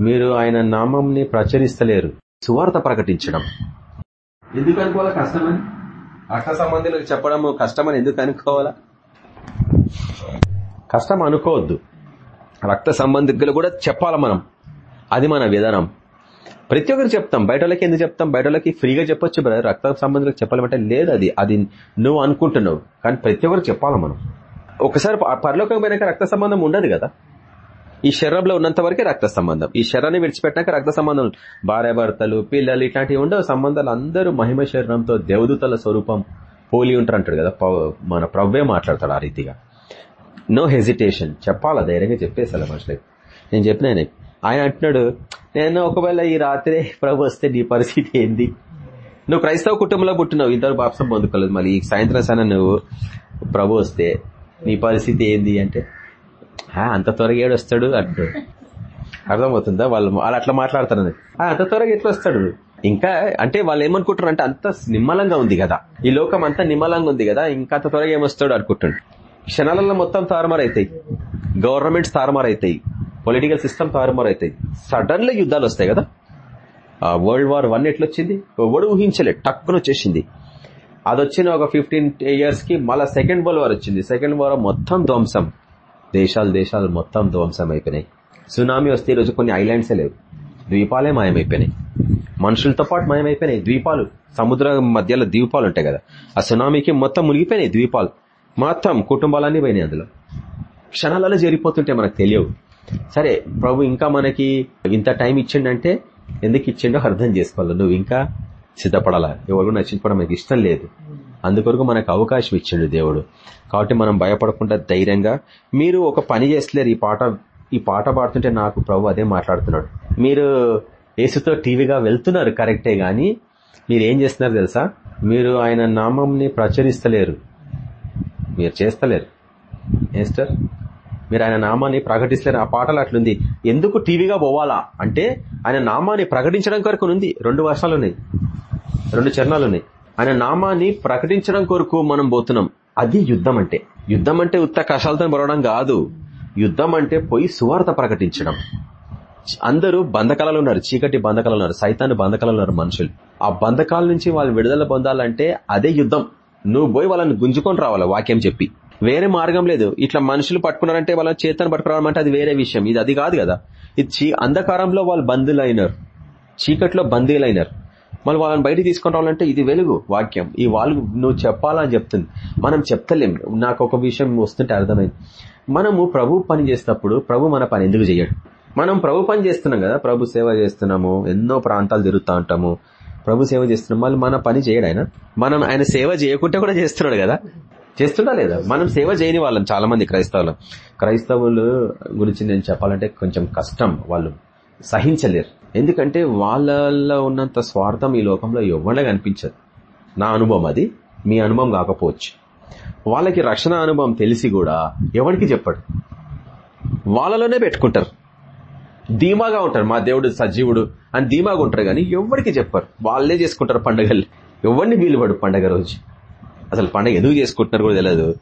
మీరు ఆయన నామంని ప్రచురిస్తలేరు. సువార్త ప్రకటించడం. ఎందుకు అనుకోవాలా కష్టమని రక్త సంబంధులకు చెప్పడం కష్టమని ఎందుకు అనుకోవాలా కష్టం అనుకోవద్దు. రక్త సంబంధికులు కూడా చెప్పాలి మనం. అది మన విధానం. ప్రతి ఒక్కరు చెప్తాం. బయట వాళ్ళకి ఎందుకు చెప్తాం? బయట వాళ్ళకి ఫ్రీగా చెప్పొచ్చు బ్రదర్. రక్త సంబంధులకు చెప్పాలంటే లేదు అది. అది నువ్వు అనుకుంటున్నావు. కానీ ప్రతి ఒక్కరు చెప్పాలి మనం? ఒకసారి పరలోకం పోయినాక రక్త సంబంధం ఉండదు కదా? ఈ శరీరంలో ఉన్నంత వరకే రక్త సంబంధం. ఈ శరీరాన్ని విడిచిపెట్టాక రక్త సంబంధం భార్య భర్తలు పిల్లలు ఇట్లాంటివి ఉండవు. సంబంధాలు అందరూ మహిమ శరీరంతో దేవదూతల స్వరూపం పోలి ఉంటారు అంటాడు కదా. మన ప్రవ్వే మాట్లాడతాడు ఆ రీతిగా. నో హెజిటేషన్ చెప్పాలా? ధైర్యంగా చెప్పేసాల మనుషులకి. నేను చెప్పిన ఆయన అంటున్నాడు నేను ఒకవేళ ఈ రాత్రే ప్రభు వస్తే నీ పరిస్థితి ఏంది? నువ్వు క్రైస్తవ కుటుంబంలో పుట్టినావు. ఇద్దరు బాప్సం పొందుకోలేదు. మళ్ళీ ఈ సాయంత్రం సన నువ్వు ప్రభు వస్తే నీ పరిస్థితి ఏంది? అంటే అంత త్వరగా ఏడొస్తాడు అంటాడు అర్థమవుతుందా? వాళ్ళు వాళ్ళు అట్లా మాట్లాడతారు అంత త్వరగా ఎట్లా వస్తాడు? ఇంకా అంటే వాళ్ళు ఏమనుకుంటారు అంటే అంత నిమ్మలంగా ఉంది కదా. ఈ లోకం అంతా నిమ్మలంగా ఉంది కదా. ఇంకా అంత త్వరగా ఏమొస్తాడు అనుకుంటాడు క్షణాలలో మొత్తం తారుమారైతాయి. గవర్నమెంట్స్ తారుమారైతాయి. పొలిటికల్ సిస్టమ్ తారుమారైతాయి. సడన్లీ యుద్ధాలు వస్తాయి కదా. వరల్డ్ వార్ వన్ ఎట్లొచ్చింది? ఎవడు ఊహించలే. టక్కున వచ్చేసింది. అది వచ్చిన ఒక ఫిఫ్టీన్ ఇయర్స్కి మళ్ళా సెకండ్ వరల్డ్ వార్ వచ్చింది. సెకండ్ వార్ మొత్తం ధ్వంసం. దేశాలు దేశాలు మొత్తం ధ్వంసం అయిపోయినాయి సునామీ వస్తే ఈరోజు కొన్ని ఐలాండ్సే లేవు. ద్వీపాలే మాయమైపోయినాయి. మనుషులతో పాటు మాయమైపోయినాయి. ద్వీపాలు సముద్ర మధ్యలో ద్వీపాలు ఉంటాయి కదా. ఆ సునామీకి మొత్తం మునిగిపోయినాయి ద్వీపాలు. మొత్తం కుటుంబాలన్నీ పోయినాయి అందులో. క్షణాలలో జరిగిపోతుంటే మనకు తెలియవు. సరే ప్రభు ఇంకా మనకి ఇంత టైం ఇచ్చిండంటే ఎందుకు ఇచ్చిండో అర్థం చేసుకోవాలి. నువ్వు ఇంకా సిద్ధపడాలా? ఎవరు నచ్చించుకోవడం మనకి ఇష్టం లేదు. అందుకొరకు మనకు అవకాశం ఇచ్చిండు దేవుడు. కాబట్టి మనం భయపడకుండా ధైర్యంగా మీరు ఒక పని చేస్తలేరు. ఈ పాట ఈ పాట పాడుతుంటే నాకు ప్రభు అదే మాట్లాడుతున్నాడు. మీరు ఏసుతో టీవీగా వెళ్తున్నారు కరెక్టే కానీ మీరు ఏం చేస్తున్నారు తెలుసా? మీరు ఆయన నామంని ప్రచురిస్తలేరు. మీరు చేస్తలేరు. ఏస్టర్ మీరు ఆయన నామాన్ని ప్రకటిస్తలేరు. ఆ పాటలు అట్లుంది. ఎందుకు టీవీగా పోవాలా? అంటే ఆయన నామాన్ని ప్రకటించడం కొరకు ఉంది. రెండు వర్షాలు ఉన్నాయి రెండు చరణాలు ఉన్నాయి ఆయన నామాన్ని ప్రకటించడం కొరకు మనం పోతున్నాం. అది యుద్ధం అంటే. యుద్ధం అంటే ఉత్త కషాలతో పొరవడం కాదు. యుద్ధం అంటే పోయి సువార్త ప్రకటించడం. అందరూ బంధకాలలో ఉన్నారు. చీకటి బంధకాలు ఉన్నారు. సైతాన్ని బంధకాలు ఉన్నారు మనుషులు. ఆ బంధకాల నుంచి వాళ్ళు విడుదల పొందాలంటే అదే యుద్ధం. నువ్వు పోయి వాళ్ళని గుంజుకొని రావాలి వాక్యం చెప్పి. వేరే మార్గం లేదు. ఇట్లా మనుషులు పట్టుకున్నారంటే వాళ్ళ చేతను పట్టుకురావడం అది వేరే విషయం. ఇది అది కాదు కదా. ఇది అంధకారంలో వాళ్ళు బంధులైనారు చీకట్లో బందీలైనారు మళ్ళీ వాళ్ళని బయట తీసుకొని రావాలంటే ఇది వెలుగు వాక్యం. ఈ వాళ్ళు నువ్వు చెప్పాలని చెప్తుంది. మనం చెప్తలేం. నాకు ఒక విషయం వస్తుంటే అర్థమైంది. మనము ప్రభు పని చేసినప్పుడు ప్రభు మన పని ఎందుకు చేయడు మనం ప్రభు పని చేస్తున్నాం కదా. ప్రభు సేవ చేస్తున్నాము. ఎన్నో ప్రాంతాలు తిరుగుతూ ఉంటాము. ప్రభు సేవ చేస్తున్నాం. మళ్ళీ మన పని చేయడు ఆయన. మనం ఆయన సేవ చేయకుంటే కూడా చేస్తున్నాడు కదా. చేస్తుందా లేదా? మనం సేవ చేయని వాళ్ళం చాలా మంది క్రైస్తవులు. క్రైస్తవులు గురించి నేను చెప్పాలంటే కొంచెం కష్టం వాళ్ళు సహించలేరు. ఎందుకంటే వాళ్ళలో ఉన్నంత స్వార్థం ఈ లోకంలో ఎవరిలో కనిపించదు నా అనుభవం అది. మీ అనుభవం కాకపోవచ్చు. వాళ్ళకి రక్షణ అనుభవం తెలిసి కూడా ఎవరికి చెప్పడు. వాళ్ళలోనే పెట్టుకుంటారు. ధీమాగా ఉంటారు. మా దేవుడు సజీవుడు అని ధీమాగా ఉంటారు కానీ ఎవరికి చెప్పరు. వాళ్ళే చేసుకుంటారు పండుగలు. ఎవరిని వీలుపడు పండగ రోజు? అసలు పండగ ఎందుకు చేసుకుంటున్నారు కూడా తెలియదు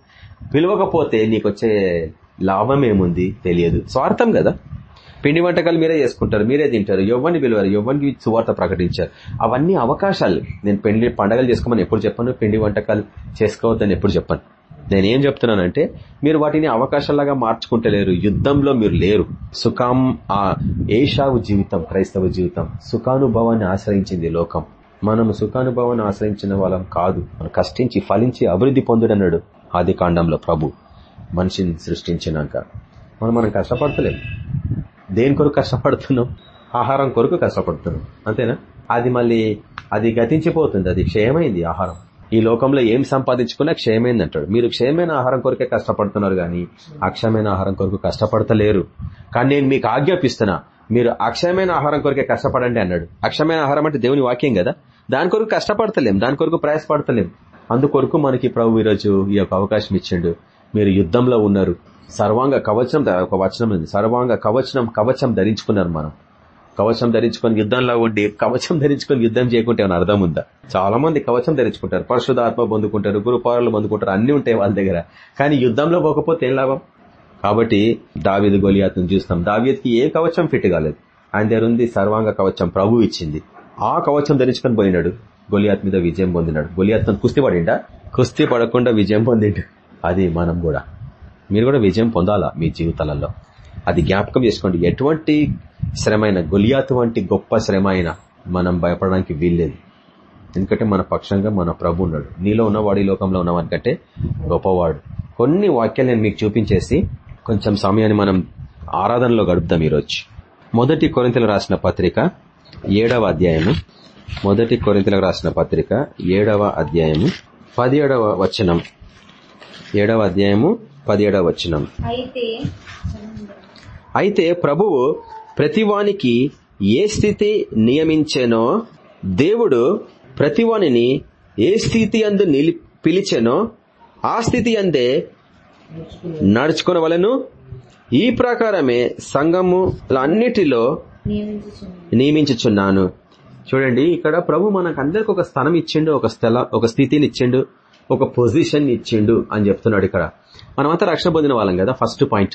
పిలవకపోతే నీకు వచ్చే లాభం ఏముంది? తెలియదు. స్వార్థం కదా. పిండి వంటకాలు మీరే చేసుకుంటారు మీరే తింటారు ఎవరిని పిలువారు ఎవరికి సువార్త ప్రకటించారు. అవన్నీ అవకాశాలు. నేను పెళ్ళి పండగలు చేసుకోమని ఎప్పుడు చెప్పాను పిండి వంటకాలు చేసుకోవద్దని ఎప్పుడు చెప్పాను. నేనేం చెప్తున్నానంటే మీరు వాటిని అవకాశాలుగా మార్చుకుంటలేరు యుద్ధంలో మీరు లేరు. సుఖం ఆ ఏషావు జీవితం క్రైస్తవ జీవితం సుఖానుభవాన్ని ఆశ్రయించింది లోకం. మనం సుఖానుభవాన్ని ఆశ్రయించిన వాళ్ళం కాదు. మనం కష్టించి ఫలించి అభివృద్ధి పొందుడన్నాడు ఆది కాండంలో ప్రభు. మనిషిని సృష్టించినాక. మనం మనం కష్టపడతలేం. దేని కొరకు కష్టపడుతున్నాం ఆహారం కొరకు కష్టపడుతున్నాం అంతేనా? అది మళ్ళీ అది గతించిపోతుంది. అది క్షయమైంది ఆహారం. ఈ లోకంలో ఏం సంపాదించుకున్నా క్షయమైంది అంటాడు. మీరు క్షయమైన ఆహారం కొరకే కష్టపడుతున్నారు కానీ అక్షయమైన ఆహారం కొరకు కష్టపడతలేరు. కానీ నేను మీకు ఆజ్ఞాపిస్తున్నా మీరు అక్షయమైన ఆహారం కొరకే కష్టపడండి అన్నాడు. అక్షయమైన ఆహారం అంటే దేవుని వాక్యం కదా? దాని కొరకు కష్టపడతలేం దాని కొరకు ప్రయాసపడతలేం. అందుకొరకు మనకి ప్రభు ఈరోజు ఈ యొక్క అవకాశం ఇచ్చిండు. మీరు యుద్ధంలో ఉన్నారు. సర్వాంగ కవచం ఒక వచనం ఉంది. సర్వాంగ కవచనం కవచం ధరించుకున్నారు మనం. కవచం ధరించుకొని యుద్ధంలో ఉండి కవచం ధరించుకొని యుద్ధం చేయకుంటే ఏమైనా అర్థం ఉందా? చాలా మంది కవచం ధరించుకుంటారు. పరిశుధాత్మ పొందుకుంటారు గురుపారాలు పొందుకుంటారు అన్ని ఉంటాయి వాళ్ళ దగ్గర. కానీ యుద్ధంలో పోకపోతే ఏం లాభం? కాబట్టి దావీదు గొలియాతను చూస్తాం దావీద్కి ఏ కవచం ఫిట్ కాలేదు. ఆయన దగ్గర ఉంది సర్వాంగ కవచం ప్రభు ఇచ్చింది. ఆ కవచం ధరించుకొని పోయినాడు. గొలియాత్ మీద విజయం పొందినాడు. గొలియాత్ కుస్తీ పడిండా? కుస్తీ పడకుండా విజయం పొందిండు. అది మనం కూడా. మీరు కూడా విజయం పొందాలా మీ జీవితాలలో? అది జ్ఞాపకం చేసుకోండి. ఎటువంటి శ్రమైన గొలియాత్ వంటి గొప్ప శ్రమ అయినా మనం భయపడడానికి వీల్లేదు. ఎందుకంటే మన పక్షంగా మన ప్రభు ఉన్నాడు. నీలో ఉన్నవాడు ఈ లోకంలో ఉన్నవానికంటే గొప్పవాడు. కొన్ని వాక్యాలు నేను మీకు చూపించేసి కొంచెం సమయాన్ని మనం ఆరాధనలో గడుపుదాం ఈరోజు. మొదటి కొరింతలు రాసిన పత్రిక ఏడవ అధ్యాయము. మొదటి కొరింతలకు రాసిన పత్రిక ఏడవ అధ్యాయము. పదిహేడవ వచనం. ఏడవ అధ్యాయము పదిహేడవ వచనం. అయితే ప్రభువు ప్రతివానికి ఏ స్థితి నియమించెనో దేవుడు ప్రతివానిని ఏ స్థితి అందు నిలి పిలిచెనో ఆ స్థితి అందే నడుచుకునవలను. ఈ ప్రకారమే సంఘములన్నిటిలో నియమించుచున్నాను. చూడండి ఇక్కడ ప్రభు మనకు అందరికి ఒక స్థలం ఇచ్చిండు ఒక స్థల ఒక స్థితిని ఇచ్చిండు ఒక పొజిషన్ ఇచ్చిండు అని చెప్తున్నాడు ఇక్కడ. మనమంతా రక్షణ పొందిన వాళ్ళం కదా ఫస్ట్ పాయింట్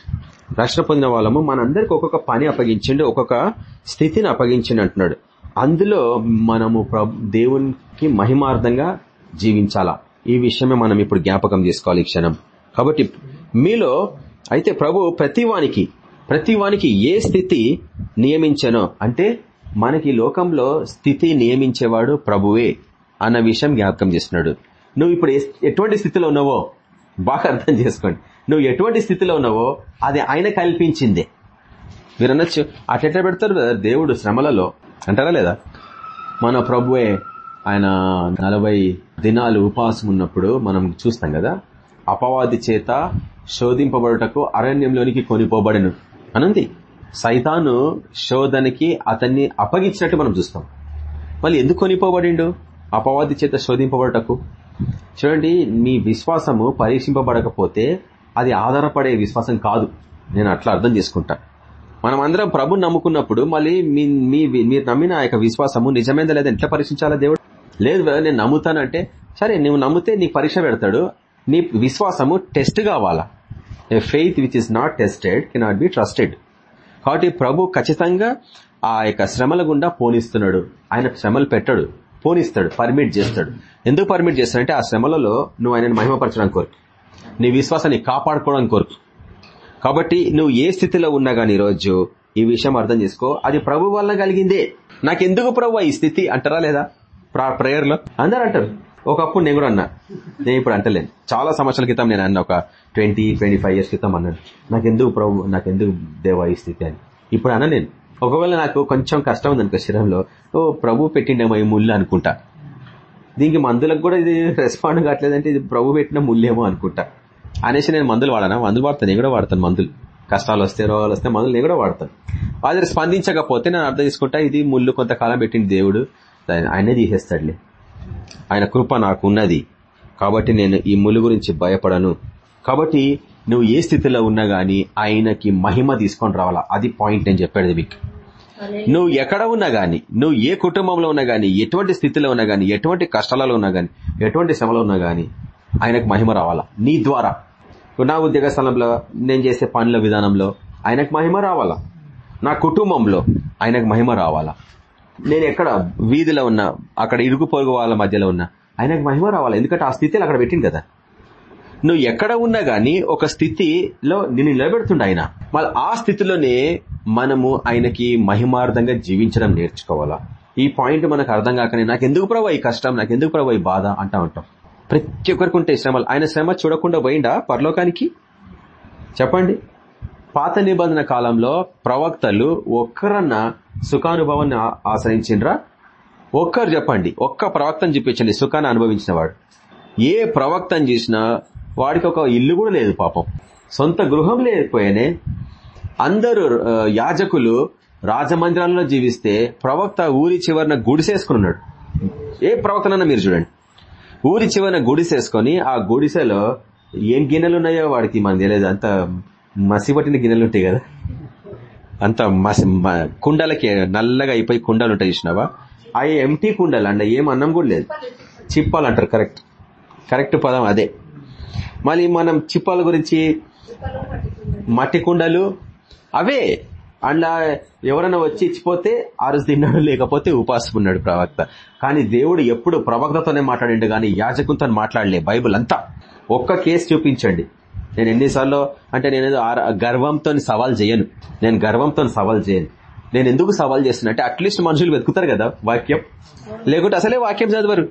రక్షణ పొందిన వాళ్ళము మనందరికి ఒక్కొక్క పని అప్పగించిండు ఒక్కొక్క స్థితిని అప్పగించండి అంటున్నాడు. అందులో మనము ప్రభు దేవునికి మహిమార్థంగా జీవించాలా? ఈ విషయమే మనం ఇప్పుడు జ్ఞాపకం చేసుకోవాలి ఈ క్షణం. కాబట్టి మీలో అయితే ప్రభు ప్రతివానికి ప్రతివానికి ఏ స్థితి నియమించనో? అంటే మనకి లోకంలో స్థితి నియమించేవాడు ప్రభువే అన్న విషయం జ్ఞాపకం చేస్తున్నాడు. నువ్వు ఇప్పుడు ఎటువంటి స్థితిలో ఉన్నావో బాగా అర్థం చేసుకోండి. నువ్వు ఎటువంటి స్థితిలో ఉన్నావో అది ఆయన కల్పించిందే. మీరు అనొచ్చు అట్లా పెడతారు కదా దేవుడు శ్రమలలో అంటారా లేదా? మన ప్రభువే ఆయన నలభై దినాలు ఉపవాసం ఉన్నప్పుడు మనం చూస్తాం కదా అపవాది చేత శోధింపబడుటకు అరణ్యంలోనికి కొనిపోబడను. అనంది సైతాను శోధనకి అతన్ని అప్పగించినట్టు మనం చూస్తాం. మళ్ళీ ఎందుకు కొనిపోబడిండు? అపవాది చేత శోధింపబడటకు? చూడండి మీ విశ్వాసము పరీక్షింపబడకపోతే అది ఆధారపడే విశ్వాసం కాదు. నేను అట్లా అర్థం చేసుకుంటా. మనం అందరం ప్రభు నమ్ముకున్నప్పుడు మళ్ళీ మీ మీ- మీరు నమ్మిన ఆ యొక్క విశ్వాసము నిజమైందా లేదా ఎట్లా పరీక్షించాలా దేవుడు? లేదు నేను నమ్ముతానంటే సరే నువ్వు నమ్మితే నీకు పరీక్ష పెడతాడు నీ విశ్వాసము టెస్ట్ కావాలా? Faith which is not tested cannot be trusted కాబట్టి ప్రభు ఖచ్చితంగా ఆ యొక్క శ్రమల గుండా పోనిస్తున్నాడు. ఆయన శ్రమలు పెట్టాడు. పోనిస్తాడు పర్మిట్ చేస్తాడు. ఎందుకు పర్మిట్ చేస్తాడంటే ఆ శ్రమలలో నువ్వు ఆయనను మహిమపరచడానికి కోరుకు. నీ విశ్వాసాన్ని కాపాడుకోవడానికి కోరుకు. కాబట్టి నువ్వు ఏ స్థితిలో ఉన్నా గానీ రోజు ఈ విషయం అర్థం చేసుకో. అది ప్రభు వల్ల కలిగిందే. నాకెందుకు ప్రభు ఈ స్థితి అంటారా లేదా? ప్రేయర్లో అందరు అంటారు. ఒకప్పుడు నేను కూడా అన్నా. నేను ఇప్పుడు అంటలేను. చాలా సంవత్సరాల క్రితం నేను అన్న ఒక ట్వంటీ ట్వంటీ ఫైవ్ ఇయర్స్ క్రితం అన్నాను. నాకెందుకు ప్రభు నాకెందుకు దేవా ఈ స్థితి అని. ఇప్పుడు అన్న నేను ఒకవేళ నాకు కొంచెం కష్టం ఉంది అనుకో శరీరంలో ఓ ప్రభు పెట్టిండేమో ఈ ముళ్ళు అనుకుంటా. దీనికి మందులకు కూడా ఇది రెస్పాండ్ కావట్లేదంటే ఇది ప్రభు పెట్టిన ముళ్ళేమో అనుకుంటా. అనేసి నేను మందులు వాడానా? మందులు వాడతాను నేను కూడా వాడతాను మందులు. కష్టాలు వస్తే రోగాలు వస్తే మందులు నేను కూడా వాడతాను. అది స్పందించకపోతే నేను అర్థం చేసుకుంటా ఇది ముళ్ళు కొంతకాలం పెట్టింది దేవుడు ఆయనే తీసేస్తాడులే. ఆయన కృప నాకు ఉన్నది కాబట్టి నేను ఈ ముళ్ళు గురించి భయపడను. కాబట్టి నువ్వు ఏ స్థితిలో ఉన్నా గానీ ఆయనకి మహిమ తీసుకొని రావాలా? అది పాయింట్ నేను చెప్పాడు మీకు. నువ్వు ఎక్కడ ఉన్నా గాని నువ్వు ఏ కుటుంబంలో ఉన్నా గాని ఎటువంటి స్థితిలో ఉన్నా గాని ఎటువంటి కష్టాలలో ఉన్నా గాని ఎటువంటి శ్రమలో ఉన్నా గాని ఆయనకు మహిమ రావాలా? నీ ద్వారా. నా ఉద్యోగ స్థలంలో నేను చేసే పనుల విధానంలో ఆయనకు మహిమ రావాలా? నా కుటుంబంలో ఆయనకు మహిమ రావాలా? నేను ఎక్కడ వీధిలో ఉన్నా అక్కడ ఇరుగు పొరుగు వాళ్ళ మధ్యలో ఉన్నా ఆయనకు మహిమ రావాలా? ఎందుకంటే ఆ స్థితిలో అక్కడ పెట్టింది కదా. నువ్వు ఎక్కడ ఉన్నా గాని ఒక స్థితిలో నిన్ను నిలబెడుతుండ ఆయన. మళ్ళీ ఆ స్థితిలోనే మనము ఆయనకి మహిమార్థంగా జీవించడం నేర్చుకోవాలా? ఈ పాయింట్ మనకు అర్థం కాకనే నాకు ఎందుకు ప్రభావ ఈ కష్టం? నాకు ఎందుకు ప్రభావ ఈ బాధ? అంటా ఉంటాం. ప్రతి ఒక్కరికి ఉంటే శ్రమలు ఆయన శ్రమ చూడకుండా పోయిండా పరలోకానికి? చెప్పండి. పాత నిబంధన కాలంలో ప్రవక్తలు ఒక్కరన్నా సుఖానుభవాన్ని ఆశ్రయించిండ్రా? ఒక్కరు చెప్పండి. ఒక్క ప్రవక్తను చూపించండి. సుఖాన్ని అనుభవించిన వాడు. ఏ ప్రవక్తను చూసినా వాడికి ఒక ఇల్లు కూడా లేదు పాపం. సొంత గృహం లేకపోయానే అందరూ యాజకులు రాజమందిరాల్లో జీవిస్తే ప్రవక్త ఊరి చివరన గుడిసేసుకున్నాడు ఏ ప్రవక్తనన్నా మీరు చూడండి. ఊరి చివరన గుడిసేసుకొని ఆ గుడిసెలో ఏం గిన్నెలు ఉన్నాయో వాడికి మనకు తెలియదు. అంత మసిపట్టిన గిన్నెలు ఉంటాయి కదా. అంత మసి కుండలకి నల్లగా అయిపోయి కుండలు ఉంటాయి చూసినావా? అవి ఎంటీ కుండలు అండి ఏం అన్నం కూడా లేదు. చిప్పాలంటారు కరెక్ట్. కరెక్ట్ పదం అదే. మళ్ళీ మనం చిప్పాల గురించి మట్టి కుండలు అవే. అండ్ ఎవరైనా వచ్చి ఇచ్చిపోతే ఆరుసు తిన్నాడు లేకపోతే ఉపాసం ఉన్నాడు ప్రవక్త. కానీ దేవుడు ఎప్పుడు ప్రవక్తతోనే మాట్లాడిండు కానీ యాజకులతో మాట్లాడలే బైబుల్ అంతా. ఒక్క కేసు చూపించండి. నేను ఎన్నిసార్లు అంటే నేను గర్వంతో సవాల్ చేయను. నేను గర్వంతో సవాల్ చేయను. నేను ఎందుకు సవాల్ చేస్తున్నా? అంటే అట్లీస్ట్ మనుషులు వెతుకుతారు కదా వాక్యం. లేకుంటే అసలే వాక్యం చదవరు.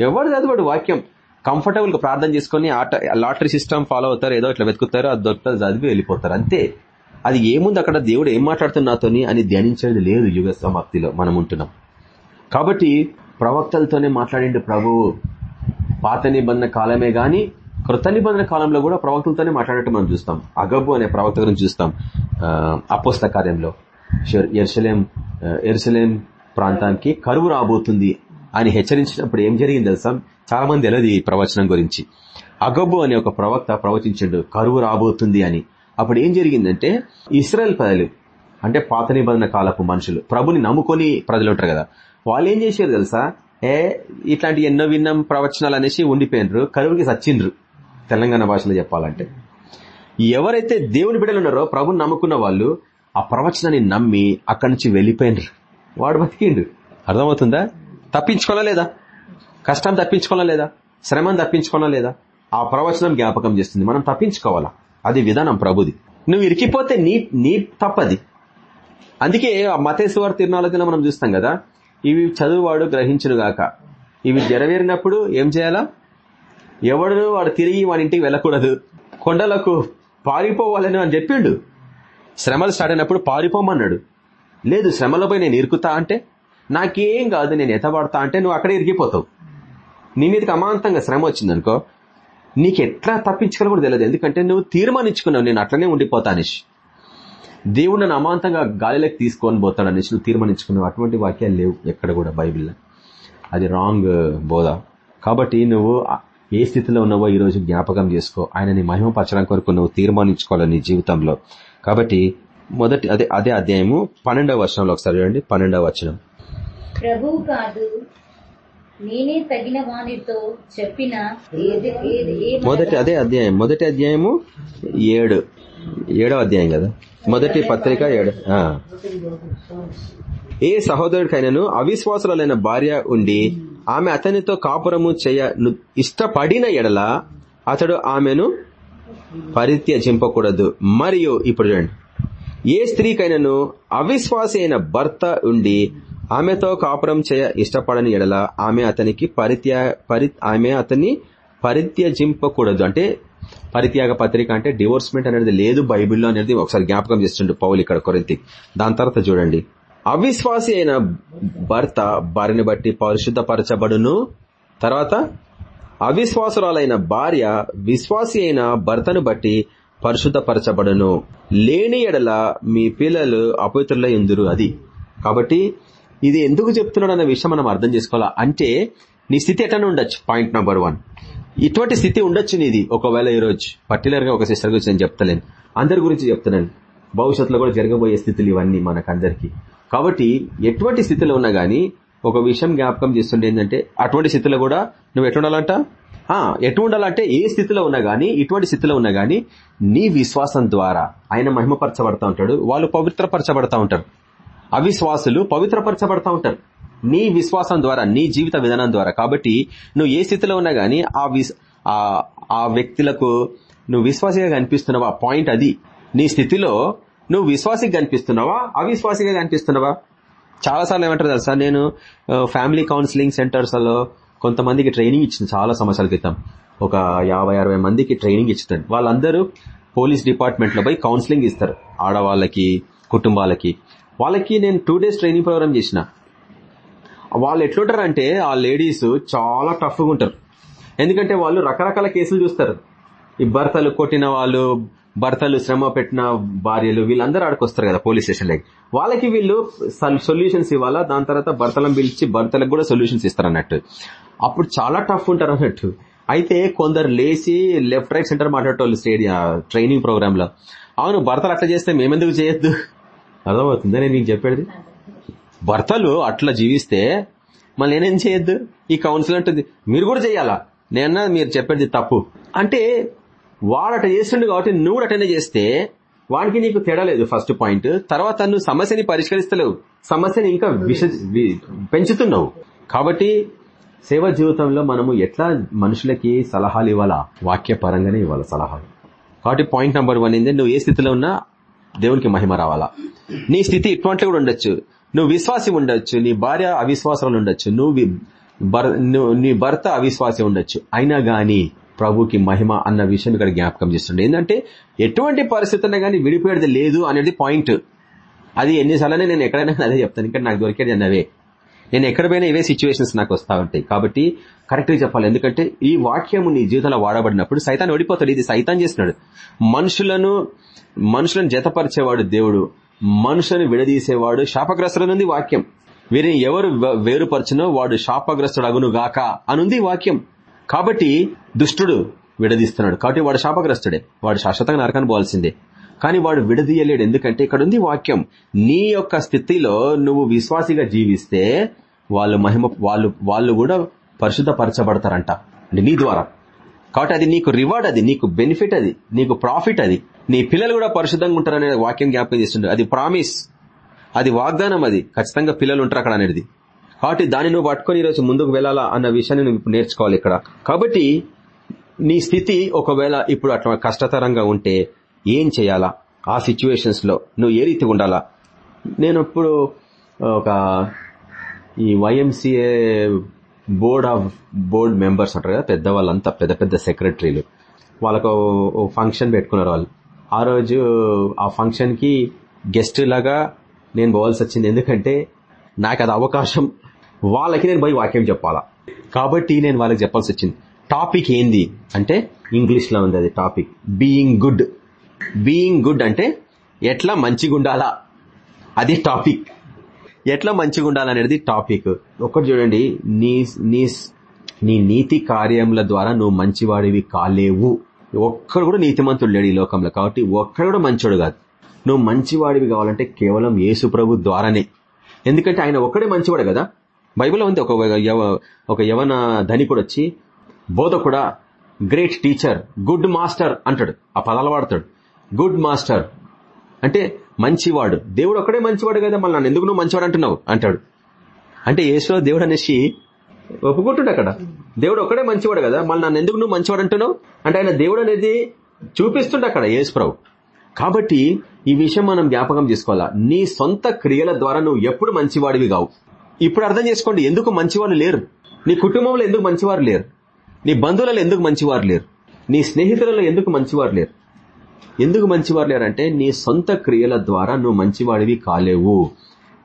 ఎవరు చదవడు వాక్యం? కంఫర్టబుల్గా ప్రార్థన చేసుకుని లాటరీ సిస్టమ్ ఫాలో అవుతారు ఏదో ఇట్లా వెతుకుతారు అది దొరుకుతుంది చదివి వెళ్ళిపోతారు. అంతే. అది ఏముంది అక్కడ? దేవుడు ఏం మాట్లాడుతున్నాతోని అని ధ్యానించేది లేదు యుగ సమాప్తిలో మనం ఉంటున్నాం. కాబట్టి ప్రవక్తలతోనే మాట్లాడిండు ప్రభు. పాత నిబంధన కాలమే గాని కృత నిబంధన కాలంలో కూడా ప్రవక్తలతోనే మాట్లాడటం మనం చూస్తాం. అగబు అనే ప్రవక్త గురించి చూస్తాం అపోస్త కార్యంలో. ఎర్సలేం ఎర్సలేం ప్రాంతానికి కరువు రాబోతుంది అని హెచ్చరించినప్పుడు ఏం జరిగింది తెలుసా? చాలా మంది తెలియదు ఈ ప్రవచనం గురించి? అగబు అనే ఒక ప్రవక్త ప్రవచించాడు కరువు రాబోతుంది అని. అప్పుడు ఏం జరిగిందంటే ఇస్రాయల్ ప్రజలు అంటే పాత నిబంధన కాలపు మనుషులు ప్రభుని నమ్ముకొని ప్రజలు ఉంటారు కదా వాళ్ళు ఏం చేశారు తెలుసా? ఏ ఇట్లాంటి ఎన్నో విన్నం ప్రవచనాలు అనేసి ఉండిపోయినరు కరువుకి సచ్చిండ్రు తెలంగాణ భాషలో చెప్పాలంటే. ఎవరైతే దేవుని బిడ్డలు ఉన్నారో ప్రభుని నమ్ముకున్న వాళ్ళు ఆ ప్రవచనాన్ని నమ్మి అక్కడి నుంచి వెళ్ళిపోయినరు. వాడు బతికిండు. అర్థమవుతుందా? తప్పించుకోవాలా కష్టం తప్పించుకోవాలా లేదా? శ్రమం తప్పించుకోవాలా లేదా? ఆ ప్రవచనం జ్ఞాపకం చేస్తుంది. మనం తప్పించుకోవాలా? అది విధానం ప్రభుది. నువ్వు ఇరికిపోతే నీ నీ తప్పది. అందుకే మతేశ్వర తిరునాళ్ళ మనం చూస్తాం కదా ఇవి చదువువాడు గ్రహించును గాక ఇవి జరవేరినప్పుడు ఏం చేయాలా? ఎవడు వాడు తిరిగి వాడి ఇంటికి వెళ్ళకూడదు. కొండలకు పారిపోవాలని అని చెప్పిండు. శ్రమలు స్టార్ట్ అయినప్పుడు పారిపోమన్నాడు. లేదు శ్రమలపై నేను ఇరుకుతా అంటే? నాకేం కాదు నేను ఎతబడతా అంటే నువ్వు అక్కడే ఇరిగిపోతావు. నీ మీదకి అమాంతంగా శ్రమ వచ్చిందనుకో నీకు ఎట్లా తప్పించుకోవాలి కూడా తెలియదు. ఎందుకంటే నువ్వు తీర్మానించుకున్నావు నేను అట్లనే ఉండిపోతా అనేసి. దేవుడు నన్ను అమాంతంగా గాలిలోకి తీసుకొని పోతాడు అనేసి నువ్వు తీర్మానించుకున్నావు. అటువంటి వాక్యాలు లేవు ఎక్కడ కూడా బైబిల్లో. అది రాంగ్ uh, బోధ. కాబట్టి నువ్వు ఏ స్థితిలో ఉన్నావో ఈ రోజు జ్ఞాపకం చేసుకో. ఆయనని మహిమపరచడం కొరకు నువ్వు తీర్మానించుకోవాలి నీ జీవితంలో. కాబట్టి మొదటి అదే అదే అధ్యాయము పన్నెండవ వచనంలో ఒకసారి చూడండి. పన్నెండవ వచనం. ప్రభు కాదు నేనే తగిన వానితో చెప్పిన మొదటి అదే అధ్యాయం. మొదటి అధ్యాయము ఏడు. ఏడవ అధ్యాయం కదా? మొదటి పత్రిక ఏడు. ఏ సహోదరుడికైనాను అవిశ్వాసులైన భార్య ఉండి ఆమె అతనితో కాపురము చేయ ఇష్టపడిన ఎడల అతడు ఆమెను పరిత్యజింపకూడదు. మరియు ఇప్పుడు చూడండి. ఏ స్త్రీకైనాను అవిశ్వాసి అయిన భర్త ఉండి ఆమెతో కాపురం చేయ ఇష్టపడని ఎడల ఆమె అతనికి పరిత్య పరి ఆమె అతన్ని పరిత్యజింపకూడదు. అంటే పరిత్యాగ పత్రిక అంటే డివోర్స్మెంట్ అనేది లేదు బైబిల్లో అనేది ఒకసారి జ్ఞాపకం చేస్తుండే పౌలు ఇక్కడ కొరింతి. దాని తర్వాత చూడండి. అవిశ్వాసి అయిన భర్త భార్యని బట్టి పరిశుద్ధపరచబడును. తర్వాత అవిశ్వాసురాలైన భార్య విశ్వాసి అయిన భర్తను బట్టి పరిశుద్ధపరచబడును. లేని ఎడల మీ పిల్లలు అపవిత్రుల ఎందురు అది. కాబట్టి ఇది ఎందుకు చెప్తున్నాడు అన్న విషయం మనం అర్థం చేసుకోవాలా? అంటే నీ స్థితి ఎట్లా ఉండొచ్చు పాయింట్ నెంబర్ వన్ ఇటువంటి స్థితి ఉండొచ్చు నీది. ఒకవేళ ఈరోజు రోజు పర్టికులర్గా ఒక సిస్టర్ గురించి నేను చెప్తలేను. అందరి గురించి చెప్తున్నాను. భవిష్యత్తులో కూడా జరగబోయే స్థితులు ఇవన్నీ మనకందరికీ. కాబట్టి ఎటువంటి స్థితిలో ఉన్నా గానీ ఒక విషయం జ్ఞాపకం చేస్తుండే ఏంటంటే అటువంటి స్థితిలో కూడా నువ్వు ఎట్లుండాలంట ఎటు ఉండాలంటే ఏ స్థితిలో ఉన్నా గానీ ఇటువంటి స్థితిలో ఉన్నా గానీ నీ విశ్వాసం ద్వారా ఆయన మహిమపరచబడతా ఉంటాడు. వాళ్ళు పవిత్రపరచబడతా ఉంటారు. అవిశ్వాసులు పవిత్రపరచబడతా ఉంటారు. నీ విశ్వాసం ద్వారా నీ జీవిత విధానం ద్వారా. కాబట్టి నువ్వు ఏ స్థితిలో ఉన్నా గానీ ఆ ఆ వ్యక్తులకు నువ్వు విశ్వాసిగా కనిపిస్తున్నావా? పాయింట్ అది. నీ స్థితిలో నువ్వు విశ్వాసిగా కనిపిస్తున్నావా? అవిశ్వాసిగా కనిపిస్తున్నావా? చాలాసార్లు ఏమంటారు తెలుసా? నేను ఫ్యామిలీ కౌన్సిలింగ్ సెంటర్స్లో కొంతమందికి ట్రైనింగ్ ఇచ్చిన చాలా సంవత్సరాల క్రితం. ఒక యాభై అరవై మందికి ట్రైనింగ్ ఇచ్చిన వాళ్ళందరూ పోలీస్ డిపార్ట్మెంట్లో పోయి కౌన్సిలింగ్ ఇస్తారు. ఆడవాళ్ళకి కుటుంబాలకి. వాళ్ళకి నేను టూ డేస్ ట్రైనింగ్ ప్రోగ్రామ్ చేసిన. వాళ్ళు ఎట్లుంటారంటే ఆ లేడీస్ చాలా టఫ్గా ఉంటారు. ఎందుకంటే వాళ్ళు రకరకాల కేసులు చూస్తారు. ఈ భర్తలు కొట్టిన వాళ్ళు భర్తలు శ్రమ పెట్టిన భార్యలు వీళ్ళందరూ ఆడుకొస్తారు కదా పోలీస్ స్టేషన్ వాళ్ళకి వీళ్ళు సొల్యూషన్స్ ఇవ్వాలా? దాని తర్వాత భర్తలను పిలిచి భర్తలకు కూడా సొల్యూషన్స్ ఇస్తారు అన్నట్టు అప్పుడు చాలా టఫ్ ఉంటారు అన్నట్టు. అయితే కొందరు లేచి లెఫ్ట్ రైట్ సెంటర్ మాట్లాడేటోళ్ళు స్టేడియం ట్రైనింగ్ ప్రోగ్రామ్లో. అవును భర్తలు అట్లా చేస్తే మేమెందుకు చేయొద్దు? అర్థమవుతుందా. నేను మీకు చెప్పేది? భర్తలు అట్లా జీవిస్తే మళ్ళీ నేనేం చేయొద్దు? ఈ కౌన్సిల్ అంటుంది మీరు కూడా చెయ్యాలా నేనన్నా మీరు చెప్పేది తప్పు. అంటే వాడు అట్లా చేస్తుండే కాబట్టి నువ్వు అటెండ్ చేస్తే వాడికి నీకు తేడా లేదు ఫస్ట్ పాయింట్ తర్వాత నువ్వు సమస్యని పరిష్కరిస్తలేవు. సమస్యని ఇంకా విష పెంచుతున్నావు. కాబట్టి సేవ జీవితంలో మనము ఎట్లా మనుషులకి సలహాలు ఇవ్వాలా? వాక్యపరంగానే ఇవ్వాలి సలహాలు? కాబట్టి పాయింట్ నెంబర్ వన్ ఏంటంటే నువ్వు ఏ స్థితిలో ఉన్నా దేవునికి మహిమ రావాలా? నీ స్థితి ఇటువంటి కూడా ఉండొచ్చు. నువ్వు విశ్వాసి ఉండొచ్చు నీ భార్య అవిశ్వాసాలు ఉండొచ్చు నువ్వు భర్- నీ భర్త అవిశ్వాసి ఉండొచ్చు. అయినా గాని ప్రభుకి మహిమ అన్న విషయం ఇక్కడ జ్ఞాపకం చేస్తుండే. ఏంటంటే ఎటువంటి పరిస్థితుల్లో గానీ విడిపోయేది లేదు అనేది పాయింట్. అది ఎన్నిసార్లు నేను ఎక్కడైనా అదే చెప్తాను. ఇక్కడ నాకు దొరికేది అన్నవే. నేను ఎక్కడ పోయినా ఇవే సిచ్యువేషన్స్ నాకు వస్తా ఉంటాయి. కాబట్టి కరెక్ట్గా చెప్పాలి. ఎందుకంటే ఈ వాక్యము నీ జీవితంలో వాడబడినప్పుడు సైతాన్ని ఓడిపోతాడు. ఇది సైతాన్ చేస్తున్నాడు. మనుషులను మనుషులను జతపరిచేవాడు దేవుడు మనుషులను విడదీసేవాడు శాపగ్రస్తుడు వాక్యం. వీరిని ఎవరు వేరుపరచినో వేరుపరచునో వాడు శాపగ్రస్తుడు అగును గాక అనుంది వాక్యం. కాబట్టి దుష్టుడు విడదీస్తున్నాడు. కాబట్టి వాడు శాపగ్రస్తుడే. వాడు శాశ్వతంగా నరకాన్ని పోవాల్సిందే. కానీ వాడు విడదీయలేడు. ఎందుకంటే ఇక్కడ ఉంది వాక్యం. నీ యొక్క స్థితిలో నువ్వు విశ్వాసిగా జీవిస్తే వాళ్ళు మహిమ వాళ్ళు వాళ్ళు కూడా పరిశుద్ధపరచబడతారంట. నీ ద్వారా. కాబట్టి అది నీకు రివార్డ్ అది నీకు బెనిఫిట్ అది నీకు ప్రాఫిట్ అది. నీ పిల్లలు కూడా పరిశుద్ధంగా ఉంటారనే వాక్యం జ్ఞాపకం చేస్తుండే. అది ప్రామిస్. అది వాగ్దానం అది. ఖచ్చితంగా పిల్లలు ఉంటారు అక్కడ అనేది. కాబట్టి దాన్ని నువ్వు పట్టుకొని ఈరోజు ముందుకు వెళ్ళాలా అన్న విషయాన్ని నువ్వు ఇప్పుడు నేర్చుకోవాలి ఇక్కడ. కాబట్టి నీ స్థితి ఒకవేళ ఇప్పుడు అట్లా కష్టతరంగా ఉంటే ఏం చేయాలా? ఆ సిచ్యువేషన్స్లో నువ్వు ఏ రీతిగా ఉండాలా? నేను ఇప్పుడు ఒక ఈ YMCA board of board members అంటారు కదా పెద్ద వాళ్ళంతా పెద్ద పెద్ద సెక్రటరీలు వాళ్ళకు ఫంక్షన్ పెట్టుకున్నారు వాళ్ళు. ఆ రోజు ఆ ఫంక్షన్కి గెస్ట్ లాగా నేను పోవాల్సి వచ్చింది. ఎందుకంటే నాకు అది అవకాశం. వాళ్ళకి నేను పోయి వాక్యం చెప్పాలా? కాబట్టి నేను వాళ్ళకి చెప్పాల్సి వచ్చింది. టాపిక్ ఏంది? అంటే ఇంగ్లీష్లో ఉంది అది topic being good being good అంటే ఎట్లా మంచిగా ఉండాలా అది టాపిక్ ఎట్లా మంచిగా ఉండాలనేది టాపిక్ ఒకటి చూడండి. నీ నీ నీ నీతి కార్యముల ద్వారా నువ్వు మంచివాడివి కాలేవు. ఒక్కడు కూడా నీతిమంతుడు లేడు ఈ లోకంలో. కాబట్టి ఒక్కడు కూడా మంచోడు కాదు. నువ్వు మంచివాడివి కావాలంటే కేవలం యేసు ప్రభు ద్వారానే. ఎందుకంటే ఆయన ఒక్కడే మంచివాడు కదా? బైబిల్లో ఉంది ఒక యవ- ఒక యవన ధనికుడు వచ్చి బోధకుడా గ్రేట్ టీచర్ గుడ్ మాస్టర్ అంటాడు. ఆ పదాలు వాడతాడు. గుడ్ మాస్టర్ అంటే మంచివాడు. దేవుడు ఒక్కడే మంచివాడు కదా? మళ్ళీ నన్ను ఎందుకు నువ్వు మంచివాడు అంటున్నావు? అంటాడు. అంటే యేసులో దేవుడు అనేసి ఒప్పుకుంటుండ అక్కడ. దేవుడు ఒక్కడే మంచివాడు కదా? మళ్ళీ నన్ను ఎందుకు నువ్వు మంచివాడు అంటున్నావు? అంటే ఆయన దేవుడు అనేది చూపిస్తుండే అక్కడ యేసుప్రభు కాబట్టి ఈ విషయం మనం జ్ఞాపకం చేసుకోవాలా? నీ సొంత క్రియల ద్వారా నువ్వు ఎప్పుడు మంచివాడివి కావు. ఇప్పుడు అర్థం చేసుకోండి ఎందుకు మంచివాళ్ళు లేరు? నీ కుటుంబంలో ఎందుకు మంచివారు లేరు? నీ బంధువులలో ఎందుకు మంచివారు లేరు? నీ స్నేహితులలో ఎందుకు మంచివారు లేరు? ఎందుకు మంచివారు లేరంటే నీ సొంత క్రియల ద్వారా నువ్వు మంచివాడివి కాలేవు.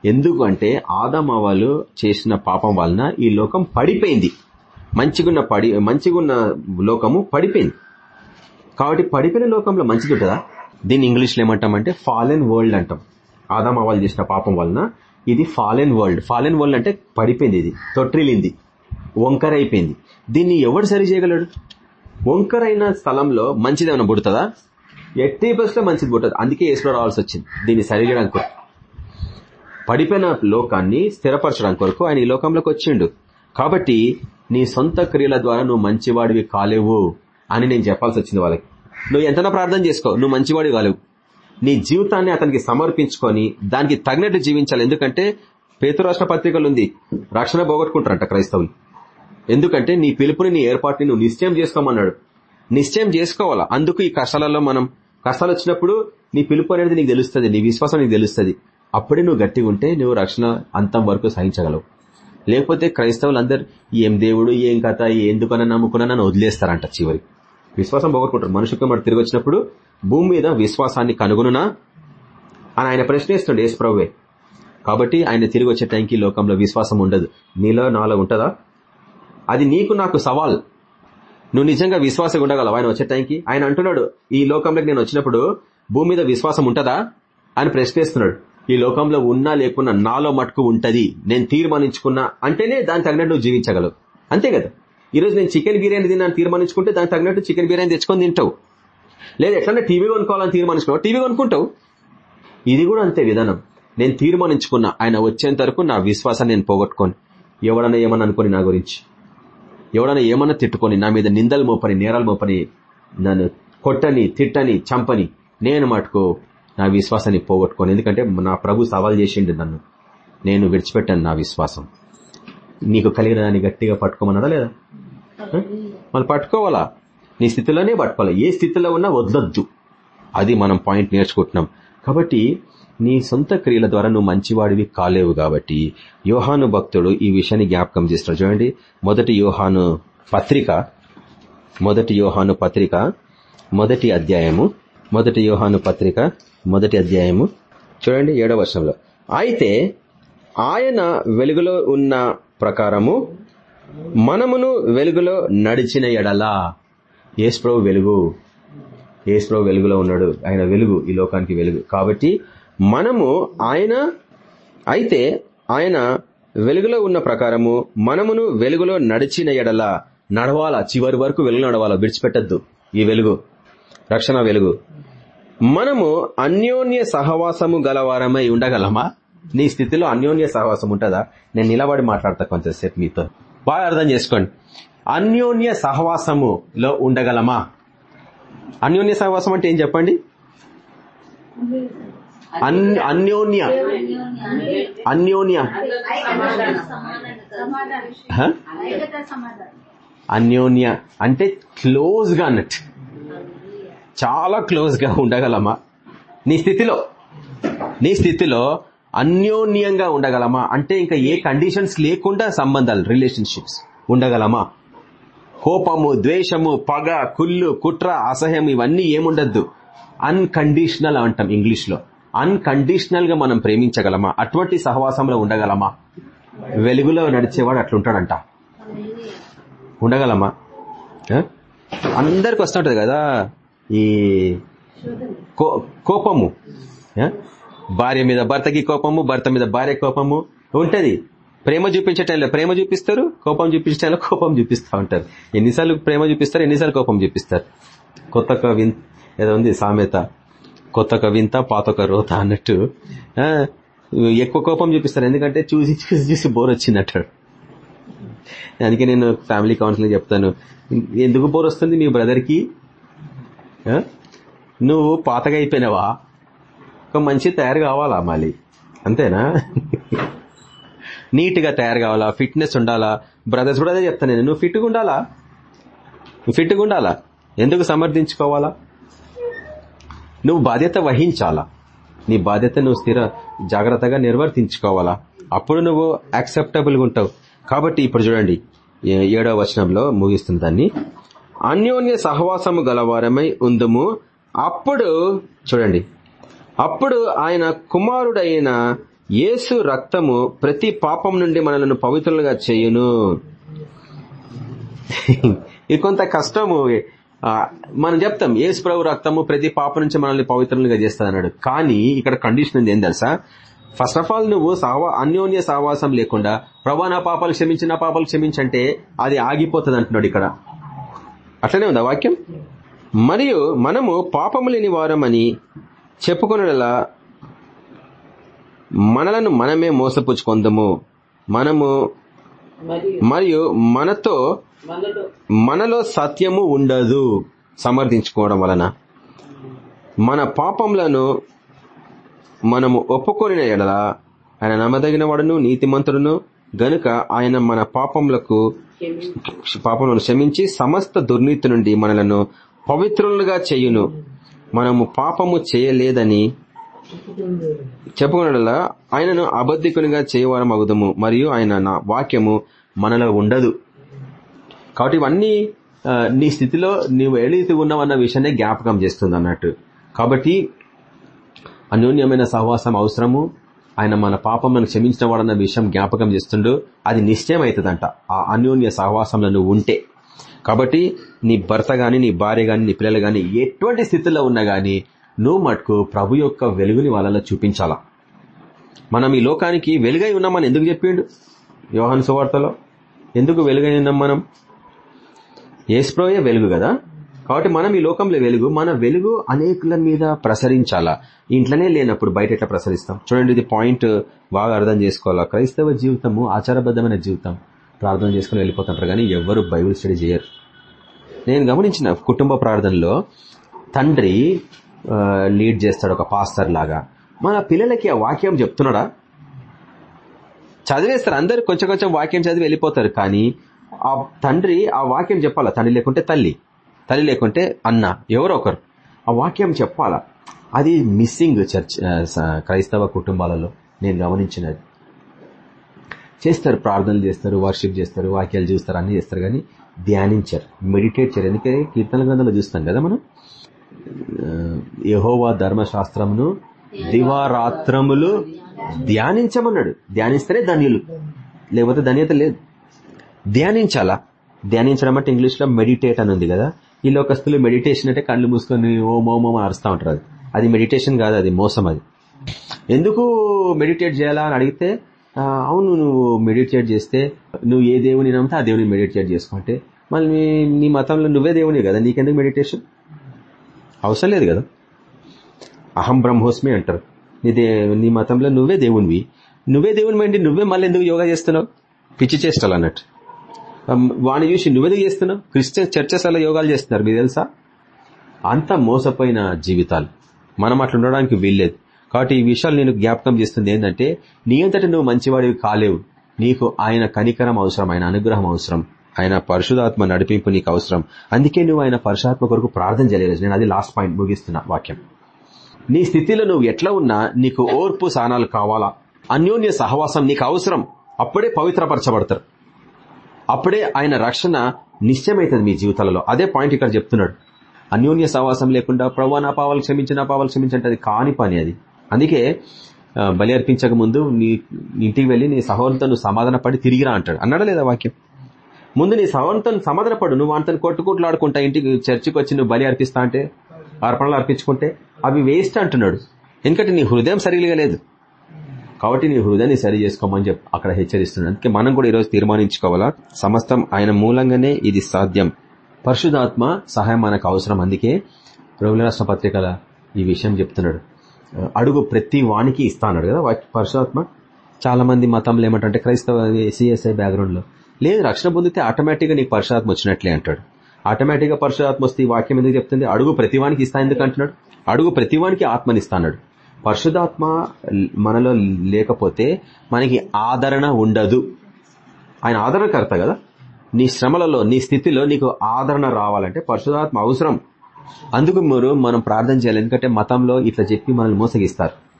ఎందుకు అంటే ఆదమావాలు చేసిన పాపం వలన ఈ లోకం పడిపోయింది. మంచిగున్న పడి మంచిగున్న లోకము పడిపోయింది. కాబట్టి పడిపోయిన లోకంలో మంచిది ఉంటుందా? దీన్ని ఇంగ్లీష్లో ఏమంటామంటే ఫాలెన్ వరల్డ్ అంటాం. ఆదామావాలు చేసిన పాపం వలన ఇది ఫాలెన్ వరల్డ్ ఫాలెన్ వరల్డ్ అంటే పడిపోయింది ఇది తొట్టిలింది వంకర అయిపోయింది దీన్ని ఎవడు సరి చేయగలడు? వంకరైన స్థలంలో మంచిది ఏమైనా పుడుతుందా? ఎట్టి బస్ మంచిది పుట్టదు. అందుకే ఏసులో రావాల్సి వచ్చింది. దీన్ని సరి చేయడానికి కొరకు. పడిపోయిన లోకాన్ని స్థిరపరచడానికి కొరకు ఆయన ఈ లోకంలోకి వచ్చిండు. కాబట్టి నీ సొంత క్రియల ద్వారా నువ్వు మంచివాడివి కాలేవు అని నేను చెప్పాల్సి వచ్చింది వాళ్ళకి. నువ్వు ఎంతనా ప్రార్థన చేసుకో నువ్వు మంచివాడివి కాలేవు. నీ జీవితాన్ని అతనికి సమర్పించుకొని దానికి తగినట్టు జీవించాలి. ఎందుకంటే పేతురాష్ట్ర పత్రికలు ఉంది రక్షణ పోగొట్టుకుంటారంట క్రైస్తవులు. ఎందుకంటే నీ పిలుపుని నీ ఏర్పాటుని నువ్వు నిశ్చయం చేసుకోమన్నాడు. నిశ్చయం చేసుకోవాలా? అందుకు ఈ కష్టాలలో మనం కష్టాలు వచ్చినప్పుడు నీ పిలుపు అనేది నీకు తెలుస్తుంది నీ విశ్వాసం నీకు తెలుస్తుంది. అప్పుడే నువ్వు గట్టిగా ఉంటే నువ్వు రక్షణ అంతం వరకు సహించగలవు. లేకపోతే క్రైస్తవులు అందరు ఏం దేవుడు ఏం కథ ఎందుకన్నా నమ్ముకున్నా వదిలేస్తారంట చివరి. విశ్వాసం పోగొట్టుకుంటారు. మనుషు కుమారుడు తిరిగి వచ్చినప్పుడు భూమి మీద విశ్వాసాన్ని కనుగొనునా? అని ఆయన ప్రశ్నిస్తుండే యేసు కాబట్టి ఆయన తిరిగి వచ్చే టైంకి ఈ లోకంలో విశ్వాసం ఉండదు. నీలో నాలో ఉంటుందా? అది నీకు నాకు సవాల్. నువ్వు నిజంగా విశ్వాసం ఉండగలవు? ఆయన వచ్చే టైంకి ఆయన అంటున్నాడు ఈ లోకంలోకి నేను వచ్చినప్పుడు భూమి మీద విశ్వాసం ఉంటుందా? అని ప్రశ్నిస్తున్నాడు. ఈ లోకంలో ఉన్నా లేకున్నా నాలో మటుకు ఉంటది. నేను తీర్మానించుకున్నా అంటేనే దానికి తగినట్టు నువ్వు జీవించగలవు. అంతే కదా? ఈరోజు నేను చికెన్ బిర్యానీ తిన్నాను తీర్మానించుకుంటే దానికి తగినట్టు చికెన్ బిర్యానీ తెచ్చుకొని తింటావు. లేదా ఎట్లనే టీవీ కొనుక్కోవాలని తీర్మానించుకున్నావు? టీవీ కొనుక్కుంటావు. ఇది కూడా అంతే విధానం. నేను తీర్మానించుకున్నా ఆయన వచ్చేంత వరకు నా విశ్వాసాన్ని నేను పోగొట్టుకోను ఎవడన్నా ఏమన్నా అనుకుని నా గురించి ఎవడన్నా ఏమన్నా తిట్టుకొని నా మీద నిందలు మోపని నేరాలు మోపని నన్ను కొట్టని తిట్టని చంపని నేను మటుకు నా విశ్వాసాన్ని పోగొట్టుకోను ఎందుకంటే నా ప్రభు సవాల్ చేసిండు నన్ను. నేను విడిచిపెట్టాను నా విశ్వాసం. నీకు కలిగిన దాన్ని గట్టిగా పట్టుకోమన్నాడా లేదా? మళ్ళీ పట్టుకోవాలా? నీ స్థితిలోనే పట్టుకోవాలి? ఏ స్థితిలో ఉన్నా వదలొద్దు. అది మనం పాయింట్ నేర్చుకుంటున్నాం. కాబట్టి నీ సొంత క్రియల ద్వారా నువ్వు మంచివాడివి కాలేవు కాబట్టి యోహాను భక్తుడు ఈ విషయాన్ని జ్ఞాపకం చేస్తున్నాడు చూడండి మొదటి యోహాను పత్రిక మొదటి యోహాను పత్రిక మొదటి అధ్యాయము మొదటి యోహాను పత్రిక మొదటి అధ్యాయము. చూడండి ఏడవ వర్షంలో అయితే ఆయన వెలుగులో ఉన్న ప్రకారము మనమును వెలుగులో నడిచిన ఎడలా ఏసుప్రభు వెలుగు. ఏసుప్రభు వెలుగులో ఉన్నాడు. ఆయన వెలుగు ఈ లోకానికి వెలుగు. కాబట్టి మనము ఆయన అయితే ఆయన వెలుగులో ఉన్న ప్రకారము మనమును వెలుగులో నడిచిన ఎడల నడవాలా? చివరి వరకు వెలుగు నడవాలా? విడిచిపెట్టద్దు. ఈ వెలుగు రక్షణ వెలుగు. మనము అన్యోన్య సహవాసము గలవారమై ఉండగలమా? నీ స్థితిలో అన్యోన్య సహవాసం ఉంటుందా? నేను నిలబడి మాట్లాడతా కొంచెంసేపు మీతో. బాగా అర్థం చేసుకోండి. అన్యోన్య సహవాసములో ఉండగలమా? అన్యోన్య సహవాసం అంటే ఏం చెప్పండి? అన్- అన్యోన్య. అన్యోన్య? అన్యోన్య. అంటే క్లోజ్గా అన్నట్టు. చాలా క్లోజ్గా ఉండగలమా? నీ స్థితిలో నీ స్థితిలో అన్యోన్యంగా ఉండగలమా? అంటే ఇంకా ఏ కండిషన్స్ లేకుండా సంబంధాలు రిలేషన్షిప్స్ ఉండగలమా? కోపము ద్వేషము పగ కుళ్ళు కుట్ర అసహ్యం ఇవన్నీ ఏముండద్దు. అన్కండిషనల్ అంటాం ఇంగ్లీష్లో. అన్కండిషనల్గా మనం ప్రేమించగలమా? అటువంటి సహవాసంలో ఉండగలమా? వెలుగులో నడిచేవాడు అట్లుంటాడంట. ఉండగలమా? అందరికి వస్తుంటది కదా? ఈ కో- కోపము భార్య మీద భర్తకి కోపము భర్త మీద భార్య కోపము ఉంటది. ప్రేమ చూపించే టైంలో ప్రేమ చూపిస్తారు? కోపం చూపించే టైంలో కోపం చూపిస్తూ ఉంటారు. ఎన్నిసార్లు ప్రేమ చూపిస్తారు ఎన్నిసార్లు కోపం చూపిస్తారు? కొత్త విన్ ఏదో ఉంది సామెత. కొత్త వింత పాతొక రోత అన్నట్టు ఎక్కువ కోపం చూపిస్తారు. ఎందుకంటే చూసి చూసి చూసి బోర్ వచ్చిందంటాడు అందుకే నేను ఫ్యామిలీ కౌన్సిలింగ్ చెప్తాను. ఎందుకు బోర్ వస్తుంది మీ బ్రదర్కి? నువ్వు పాతగా అయిపోయినావా ఒక మంచి తయారు కావాలా మళ్ళీ? అంతేనా? నీట్గా తయారు కావాలా? ఫిట్నెస్ ఉండాలా? బ్రదర్స్ కూడా అదే చెప్తాను నేను. నువ్వు ఫిట్గా ఉండాలా? నువ్వు ఫిట్గా ఉండాలా? ఎందుకు సమర్థించుకోవాలా? నువ్వు బాధ్యత వహించాలా? నీ బాధ్యత నువ్వు స్థిర జాగ్రత్తగా నిర్వర్తించుకోవాలా? అప్పుడు నువ్వు యాక్సెప్టబుల్గా ఉంటావు. కాబట్టి ఇప్పుడు చూడండి ఏడవ వచనంలో ముగిస్తుంది దాన్ని. అన్యోన్య సహవాసము గలవారమై ఉందుము. అప్పుడు చూడండి. అప్పుడు ఆయన కుమారుడైన యేసు రక్తము ప్రతి పాపం నుండి మనలను పవిత్రులుగా చేయును. ఇది కొంత కష్టము మనం చెప్తాం ఏసు ప్రభు రక్తము ప్రతి పాపం నుంచి మనల్ని పవిత్రులుగా చేస్తుంది అన్నాడు కానీ ఇక్కడ కండిషన్ ఉంది ఏం తెలుసా? ఫస్ట్ ఆఫ్ ఆల్ నువ్వు సహవా అన్యోన్య సహవాసం లేకుండా ప్రభా నా పాపాలు క్షమించి నా పాపాలు క్షమించంటే అది ఆగిపోతుంది అంటున్నాడు ఇక్కడ. అట్లనే ఉందా వాక్యం? మరియు మనము పాపము లేని వారమని చెప్పుకునేలా మనలను మనమే మోసపుచ్చుకొందము. మనము మరియు మనతో మనలో సత్యము ఉండదు. సమర్థించుకోవడం వలన మన పాపములను మనము ఒప్పుకొని ఎడల ఆయన నమ్మదగిన వాడును నీతిమంతుడును. గనుక ఆయన మన పాపములకు పాపములను క్షమించి సమస్త దుర్నీతి నుండి మనలను పవిత్రులుగా చేయును. మనము పాపము చేయలేదని చెప్పుకున్నలా ఆయనను అబద్ధికునిగా చేయవారం అగుదము మరియు ఆయన నా వాక్యము మనలో ఉండదు. కాబట్టి ఇవన్నీ నీ స్థితిలో నీవు ఏళీతి ఉన్నావన్న విషయాన్ని జ్ఞాపకం చేస్తుంది అన్నట్టు. కాబట్టి అన్యోన్యమైన సహవాసం అవసరము ఆయన మన పాపములను క్షమించిన వాడన్న విషయం జ్ఞాపకం చేస్తుండు. అది నిశ్చయం అవుతుందంట ఆ అన్యోన్య సహవాసంలో నువ్వు ఉంటే. కాబట్టి నీ భర్త గాని నీ భార్య గాని నీ పిల్లలు గాని ఎటువంటి స్థితిలో ఉన్నా గాని నువ్వు మటుకు ప్రభు యొక్క వెలుగుని వాళ్ళలో చూపించాలా. మనం ఈ లోకానికి వెలుగై ఉన్నామని ఎందుకు చెప్పిండు యోహాను సువార్తలో? ఎందుకు వెలుగై ఉన్నాం మనం? ఏస్ప్రోయే వెలుగు కదా? కాబట్టి మనం ఈ లోకంలో వెలుగు మన వెలుగు అనేకుల మీద ప్రసరించాలా? ఇంట్లోనే లేనప్పుడు బయట ఎట్లా ప్రసరిస్తాం? చూడండి ఇది పాయింట్ బాగా అర్థం చేసుకోవాలా? క్రైస్తవ జీవితము ఆచారబద్ధమైన జీవితం. ప్రార్థన చేసుకుని వెళ్ళిపోతుంటారు కానీ ఎవరు బైబుల్ స్టడీ చేయరు. నేను గమనించిన కుటుంబ ప్రార్థనలో తండ్రి లీడ్ చేస్తాడు ఒక పాస్టర్ లాగా. మన పిల్లలకి ఆ వాక్యం చెప్తున్నాడా? చదివేస్తారు అందరు కొంచెం కొంచెం వాక్యం చదివి వెళ్ళిపోతారు కానీ ఆ తండ్రి ఆ వాక్యం చెప్పాలా? తండ్రి లేకుంటే తల్లి. తల్లి లేకుంటే అన్న ఎవరో ఒకరు. ఆ వాక్యం చెప్పాలా? అది మిస్సింగ్ చర్చ్ క్రైస్తవ కుటుంబాలలో నేను గమనించినది. చేస్తారు ప్రార్థనలు చేస్తారు వర్షిప్ చేస్తారు వాక్యాలు చూస్తారు అన్ని చేస్తారు కానీ ధ్యానించారు మెడిటేట్ చేయరు. ఎందుకంటే కీర్తన గ్రంథంలో చూస్తాం కదా మనం? యహోవా ధర్మశాస్త్రమును దివారాత్రములు ధ్యానించమన్నాడు. ధ్యానిస్తేనే ధన్యులు. లేకపోతే ధన్యత లేదు. ధ్యానించాలా? ధ్యానించడం అంటే ఇంగ్లీష్లో మెడిటేట్ అని ఉంది కదా? ఈ లోకస్తులు మెడిటేషన్ అంటే కళ్ళు మూసుకొని ఓం ఓం ఓం అరుస్తూ ఉంటారు అది. అది మెడిటేషన్ కాదు అది మోసం అది. ఎందుకు మెడిటేట్ చేయాలా అని అడిగితే అవును నువ్వు మెడిటేట్ చేస్తే నువ్వు ఏ దేవుని నమ్మితే ఆ దేవుని మెడిటేట్ చేసుకుంటే మళ్ళీ నీ- మతంలో నువ్వే దేవుని కదా నీకెందుకు మెడిటేషన్ అవసరం లేదు కదా. అహం బ్రహ్మోస్మి అంటారు. నీ దే నీ మతంలో నువ్వే దేవునివి. నువ్వే దేవుని ఏంటి నువ్వే మళ్ళీ ఎందుకు యోగా చేస్తున్నావు? పిచ్చి చేస్తాలు అన్నట్టు. వాడిని చూసి నువ్వెందుకు చేస్తున్నావు? క్రిస్టియన్ చర్చెస్ అలా యోగాలు చేస్తున్నారు మీకు తెలుసా? అంత మోసపోయిన జీవితాలు. మనం అట్లా ఉండడానికి వీల్లేదు. కాబట్టి ఈ విషయాలు నేను జ్ఞాపకం చేస్తుంది ఏంటంటే నీ అంతటి నువ్వు మంచివాడివి కాలేవు. నీకు ఆయన కనికరం అవసరం ఆయన అనుగ్రహం అవసరం ఆయన పరిశుధాత్మ నడిపింపు నీకు అవసరం. అందుకే నువ్వు ఆయన పరిశుధాత్మ కొరకు ప్రార్థన చేయలేదు. నేను అది లాస్ట్ పాయింట్ ముగిస్తున్నా వాక్యం. నీ స్థితిలో నువ్వు ఎట్లా ఉన్నా నీకు ఓర్పు సానాలు కావాలా? అన్యోన్య సహవాసం నీకు అవసరం. అప్పుడే పవిత్రపరచబడతారు. అప్పుడే ఆయన రక్షణ నిశ్చయమైతుంది మీ జీవితాలలో. అదే పాయింట్ ఇక్కడ చెప్తున్నాడు. అన్యోన్య సహవాసం లేకుండా ప్రభు నా పావాలు క్షమించి నా పావాలు క్షమించంటే అది కాని పని అది. అందుకే బలి అర్పించక ముందు నీ ఇంటికి వెళ్ళి నీ సహోదరుతో నువ్వు సమాధాన పడి తిరిగిరా అంటాడు. అన్నాడా లేదా వాక్యం? ముందు నీ సహోదరుతో సమాధాన పడు. నువ్వు అంతను కొట్టుకుట్లాడుకుంటా ఇంటికి చర్చికి వచ్చి నువ్వు బలి అర్పిస్తా అంటే అర్పణలు అర్పించుకుంటే అవి వేస్ట్ అంటున్నాడు. ఎందుకంటే నీ హృదయం సరిగా లేదు. కాబట్టి నీ హృదయాన్ని సరి చేసుకోమని చెప్పి అక్కడ హెచ్చరిస్తున్నాడు. అందుకే మనం కూడా ఈరోజు తీర్మానించుకోవాలా? సమస్తం ఆయన మూలంగానే ఇది సాధ్యం. పరిశుధాత్మ సహాయం మనకు అవసరం. అందుకే రోగుల రాష్ట్ర పత్రికల ఈ విషయం చెప్తున్నాడు. అడుగు ప్రతి వానికి ఇస్తాడు కదా వాకి పరిశుధాత్మ చాలా మంది మతంలో ఏమంటే క్రైస్తవ సిఎస్ఐ బ్యాక్గ్రౌండ్లో లేదు రక్షణ పొందితే ఆటోమేటిక్గా నీకు పరిశుధాత్మ వచ్చినట్లే అంటాడు. ఆటోమేటిక్గా పరిశుధాత్మ వస్తే ఈ వాక్యం ఎందుకు చెప్తుంది? అడుగు ప్రతివానికి ఇస్తా ఎందుకు అంటున్నాడు? అడుగు ప్రతివానికి ఆత్మనిస్తాడు పరిశుధాత్మ మనలో లేకపోతే మనకి ఆదరణ ఉండదు. ఆయన ఆదరణకర్త కదా? నీ శ్రమలలో నీ స్థితిలో నీకు ఆదరణ రావాలంటే పరిశుధాత్మ అవసరం. అందుకు మీరు మనం ప్రార్థన చేయాలి. ఎందుకంటే మతంలో ఇట్లా చెప్పి మనల్ని మోసగిస్తారు.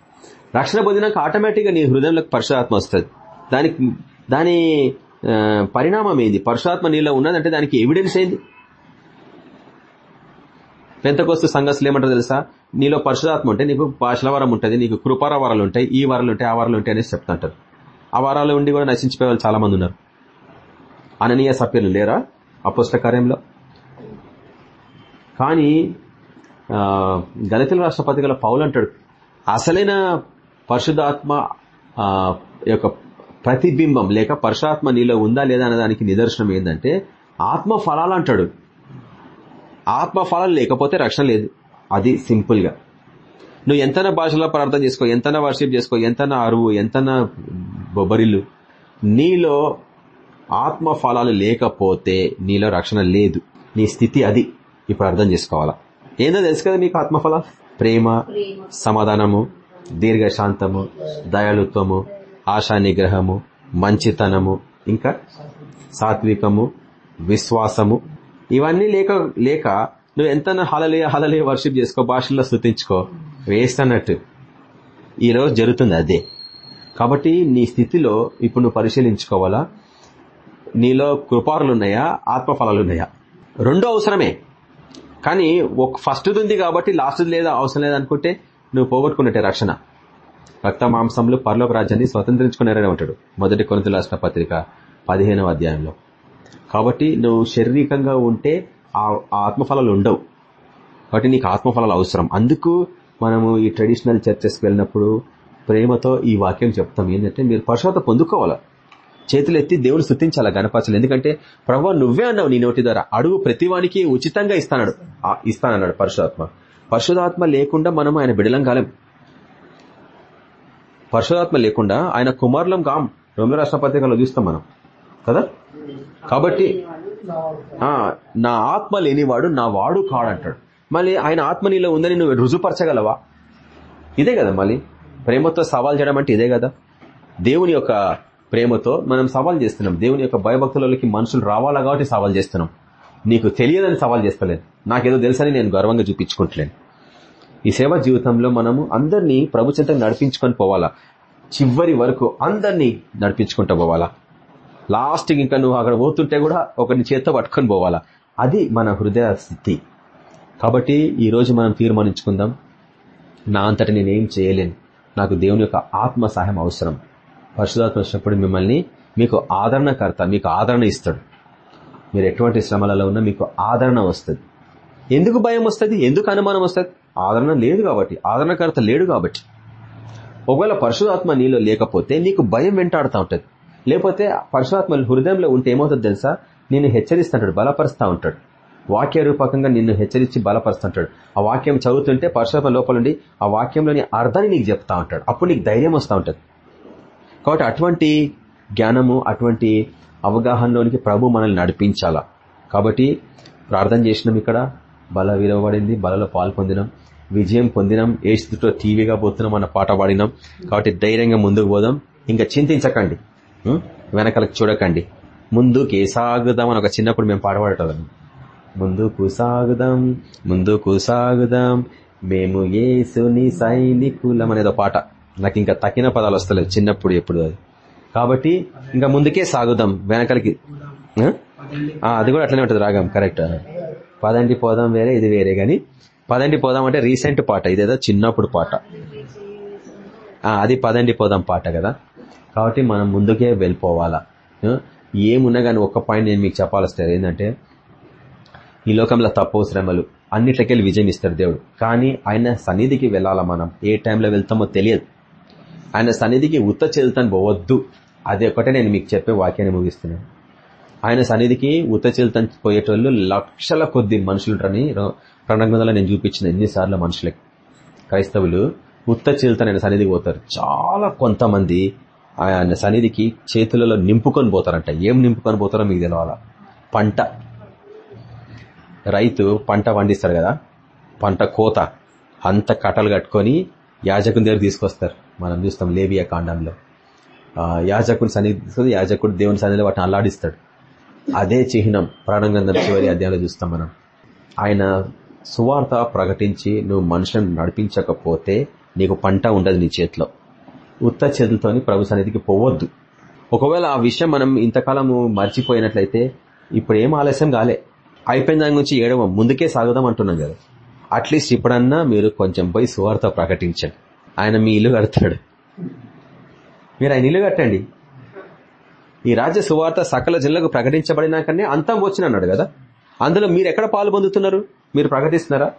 రక్షణ పొందినాక ఆటోమేటిక్గా నీ హృదయంలోకి పరిశుధాత్మ వస్తుంది. దానికి దాని పరిణామం ఏంది? పరుషాత్మ నీలో ఉన్నదంటే దానికి ఎవిడెన్స్ ఏంది? పెంతకోస్తు సంఘస్లు ఏమంటారు తెలుసా? నీలో పరిశుధాత్మ ఉంటే నీకు భాషల వరం ఉంటుంది నీకు కృపార వరాలు ఉంటాయి ఈ వరాలు ఉంటాయి ఆ వరాలు ఉంటాయి అనేసి చెప్తుంటారు. ఆ వరాలు ఉండి కూడా నశించిపోయే వాళ్ళు చాలా మంది ఉన్నారు. అననీయ సభ్యులు లేరా అపోస్ట కార్యంలో? కానీ దళితుల రాష్ట్రపతి గల పౌలు అంటాడు అసలైన పరిశుధాత్మ యొక్క ప్రతిబింబం లేక పరుషాత్మ నీలో ఉందా లేదా అనే దానికి నిదర్శనం ఏంటంటే ఆత్మ ఫలాలు అంటాడు. ఆత్మ ఫలాలు లేకపోతే రక్షణ లేదు. అది సింపుల్గా నువ్వు ఎంతైనా భాషలో ప్రార్థన చేసుకో ఎంతైనా వర్షిప్ చేసుకో ఎంతనా అరువు ఎంతనా బొబరిలు నీలో ఆత్మ ఫలాలు లేకపోతే నీలో రక్షణ లేదు. నీ స్థితి అది. ఇప్పుడు అర్థం చేసుకోవాలా? ఏందో తెలుసు కదా నీకు ఆత్మఫలాలు ప్రేమ సమాధానము దీర్ఘశాంతము దయాళుత్వము ఆశానిగ్రహము మంచితనము ఇంకా సాత్వికము విశ్వాసము ఇవన్నీ లేక లేక నువ్వు ఎంత హలలే హలలే వర్షిప్ చేసుకో భాషల్లో స్థుతించుకో. వేస్ట్ అన్నట్టు. ఈ రోజు జరుగుతుంది అదే. కాబట్టి నీ స్థితిలో ఇప్పుడు నువ్వు పరిశీలించుకోవాలా? నీలో కృపారులు ఉన్నాయా ఆత్మఫలాలు ఉన్నాయా రెండు అవసరమే. కానీ ఒక ఫస్ట్ది ఉంది కాబట్టి లాస్ట్ది లేదా అవసరం లేదనుకుంటే నువ్వు పోగొట్టుకున్నట్టే రక్షణ. రక్త మాంసంలో పరలోక రాజ్యాన్ని స్వతంత్రించుకున్నారని ఉంటాడు మొదటి కొనుత రాసిన పత్రిక పదిహేనవ అధ్యాయంలో. కాబట్టి నువ్వు శారీరకంగా ఉంటే ఆ ఆత్మఫలాలు ఉండవు. కాబట్టి నీకు ఆత్మఫలాలు అవసరం. అందుకు మనము ఈ ట్రెడిషనల్ చర్చెస్కి వెళ్ళినప్పుడు ప్రేమతో ఈ వాక్యం చెప్తాం. ఏంటంటే మీరు పరుషత పొందుకోవాలా? చేతులు ఎత్తి దేవుని స్థుతించాలా గణపరచాలి ఎందుకంటే ప్రభు నువ్వే అన్నావు నీ నోటి ద్వారా అడుగు ప్రతివానికి ఉచితంగా ఇస్తాడు ఇస్తానన్నాడు పరిశుధాత్మ. పరిశుధాత్మ లేకుండా మనం ఆయన బిడలం కాలేం. పరిశుధాత్మ లేకుండా ఆయన కుమారులం కాం. రోమిల రాష్ట్ర పత్రికలో చూస్తాం మనం. కదా? కాబట్టి నా ఆత్మ లేనివాడు నా వాడు కాడంటాడు. మళ్ళీ ఆయన ఆత్మ నీలో ఉందని నువ్వు రుజుపరచగలవా ఇదే కదా మళ్ళీ. ప్రేమతో సవాల్ చేయడం అంటే ఇదే కదా. దేవుని యొక్క ప్రేమతో మనం సవాల్ చేస్తున్నాం. దేవుని యొక్క భయభక్తులకి మనుషులు రావాలా కాబట్టి సవాల్ చేస్తున్నాం. నీకు తెలియదని సవాల్ చేస్తలేదు నాకేదో తెలుసని నేను గర్వంగా చూపించుకుంటలేను. ఈ సేవా జీవితంలో మనము అందరినీ ప్రభు చెంతకు నడిపించుకొని పోవాలా? చివరి వరకు అందరినీ నడిపించుకుంటూ పోవాలా? లాస్ట్ ఇంకా నువ్వు అక్కడ పోతుంటే కూడా ఒకరిని చేత్తో పట్టుకొని పోవాలా? అది మన హృదయ స్థితి. కాబట్టి ఈరోజు మనం తీర్మానించుకుందాం నా అంతటి నేనేం చేయలేను. నాకు దేవుని యొక్క ఆత్మ సహాయం అవసరం. పరిశుధాత్మ వచ్చినప్పుడు మిమ్మల్ని మీకు ఆదరణకర్త మీకు ఆదరణ ఇస్తాడు. మీరు ఎటువంటి శ్రమలలో ఉన్నా మీకు ఆదరణ వస్తుంది. ఎందుకు భయం వస్తుంది? ఎందుకు అనుమానం వస్తుంది? ఆదరణ లేదు కాబట్టి ఆదరణకర్త లేడు కాబట్టి. ఒకవేళ పరిశుధాత్మ నీలో లేకపోతే నీకు భయం వెంటాడుతూ ఉంటుంది. లేకపోతే పరిశుధాత్మ హృదయంలో ఉంటే ఏమవుతుంది తెలుసా? నిన్ను హెచ్చరిస్తుంటాడు బలపరుస్తూ ఉంటాడు. వాక్య రూపకంగా నిన్ను హెచ్చరించి బలపరుస్తుంటాడు. ఆ వాక్యం చదువుతుంటే పరశురాత్మ లోపల ఉండి ఆ వాక్యంలోని అర్థాన్ని నీకు చెప్తా ఉంటాడు. అప్పుడు నీకు ధైర్యం వస్తూ ఉంటుంది. కాబట్టి అటువంటి జ్ఞానము అటువంటి అవగాహనలోనికి ప్రభు మనల్ని నడిపించాలా? కాబట్టి ప్రార్థన చేసినాం ఇక్కడ. బల విలువబడింది బలలో పాల్పొందినాం విజయం పొందినాం. ఏ స్థితిలో టీవీగా పోతున్నాం అన్న పాట పాడినాం. కాబట్టి ధైర్యంగా ముందుకు పోదాం. ఇంకా చింతించకండి. వెనకలకు చూడకండి. ముందుకు సాగుదాం అని ఒక చిన్నప్పుడు మేము పాడబడటం ముందుకు సాగుదాం ముందుకు సాగుదాం మేము ఏసుని సైనికులం అనేదో పాట. నాకు ఇంకా తక్కిన పదాలు వస్తలేదు చిన్నప్పుడు ఎప్పుడు అది. కాబట్టి ఇంకా ముందుకే సాగుదాం వెనకలికి. అది కూడా అట్లనే ఉంటుంది రాగం కరెక్ట్. పదండి పోదాం వేరే ఇది వేరే. గాని పదండి పోదాం అంటే రీసెంట్ పాట ఇదేదో చిన్నప్పుడు పాట. అది పదండి పోదాం పాట కదా. కాబట్టి మనం ముందుకే వెళ్ళిపోవాలా. ఏమున్నా కానీ ఒక్క పాయింట్ నేను మీకు చెప్పాల్సి ఏంటంటే ఈ లోకంలో తప్పు శ్రమలు అన్నిట్లకెళ్ళి విజయం ఇస్తాడు దేవుడు. కానీ ఆయన సన్నిధికి వెళ్ళాలా మనం? ఏ టైంలో వెళ్తామో తెలియదు. ఆయన సన్నిధికి ఉత్త చెల్తాను పోవద్దు. అది ఒకటే నేను మీకు చెప్పే వాక్యాన్ని ముగిస్తున్నాను. ఆయన సన్నిధికి ఉత్త చెల్తాను పోయేటోళ్ళు లక్షల కొద్ది మనుషులు ఉంటారని ప్రణగ్రంథంలో నేను చూపించిన ఎన్నిసార్లు మనుషులకి. క్రైస్తవులు ఉత్త చెల్తాను ఆయన సన్నిధికి పోతారు. చాలా కొంతమంది ఆయన సన్నిధికి చేతులలో నింపుకొని పోతారంట. ఏం నింపుకొని పోతారో మీకు తెలవాలా? పంట. రైతు పంట పండిస్తారు కదా? పంట కోత. అంత కట్టలు కట్టుకొని యాజకుని దగ్గర తీసుకొస్తారు. మనం చూస్తాం లేవియా కాండంలో. యాజకుని సన్నిధి యాజకుడు దేవుని సన్నిధిలో వాటిని అల్లాడిస్తాడు. అదే చిహ్నం ప్రాణంగంధం చివరి అధ్యాయంలో చూస్తాం మనం. ఆయన సువార్త ప్రకటించి నువ్వు మనుషులను నడిపించకపోతే నీకు పంట ఉండదు నీ చేతిలో. ఉత్త చేతులతోని ప్రభు సన్నిధికి పోవద్దు. ఒకవేళ ఆ విషయం మనం ఇంతకాలము మర్చిపోయినట్లయితే ఇప్పుడు ఏం ఆలస్యం కాలే. అయిపోయిన దాని గురించి ఏడవ ముందుకే సాగుదాం అంటున్నాం కదా. అట్లీస్ట్ ఇప్పుడన్నా మీరు కొంచెం పోయి సువార్త ప్రకటించండి. ఆయన మీ ఇల్లు కడతాడు. మీరు ఆయన ఇల్లు కట్టండి. ఈ రాజ్య సువార్త సకల జిల్లకు ప్రకటించబడినాకనే అంతం వచ్చిన అన్నాడు కదా. అందులో మీరు ఎక్కడ పాలు పొందుతున్నారు? మీరు ప్రకటిస్తున్నారా?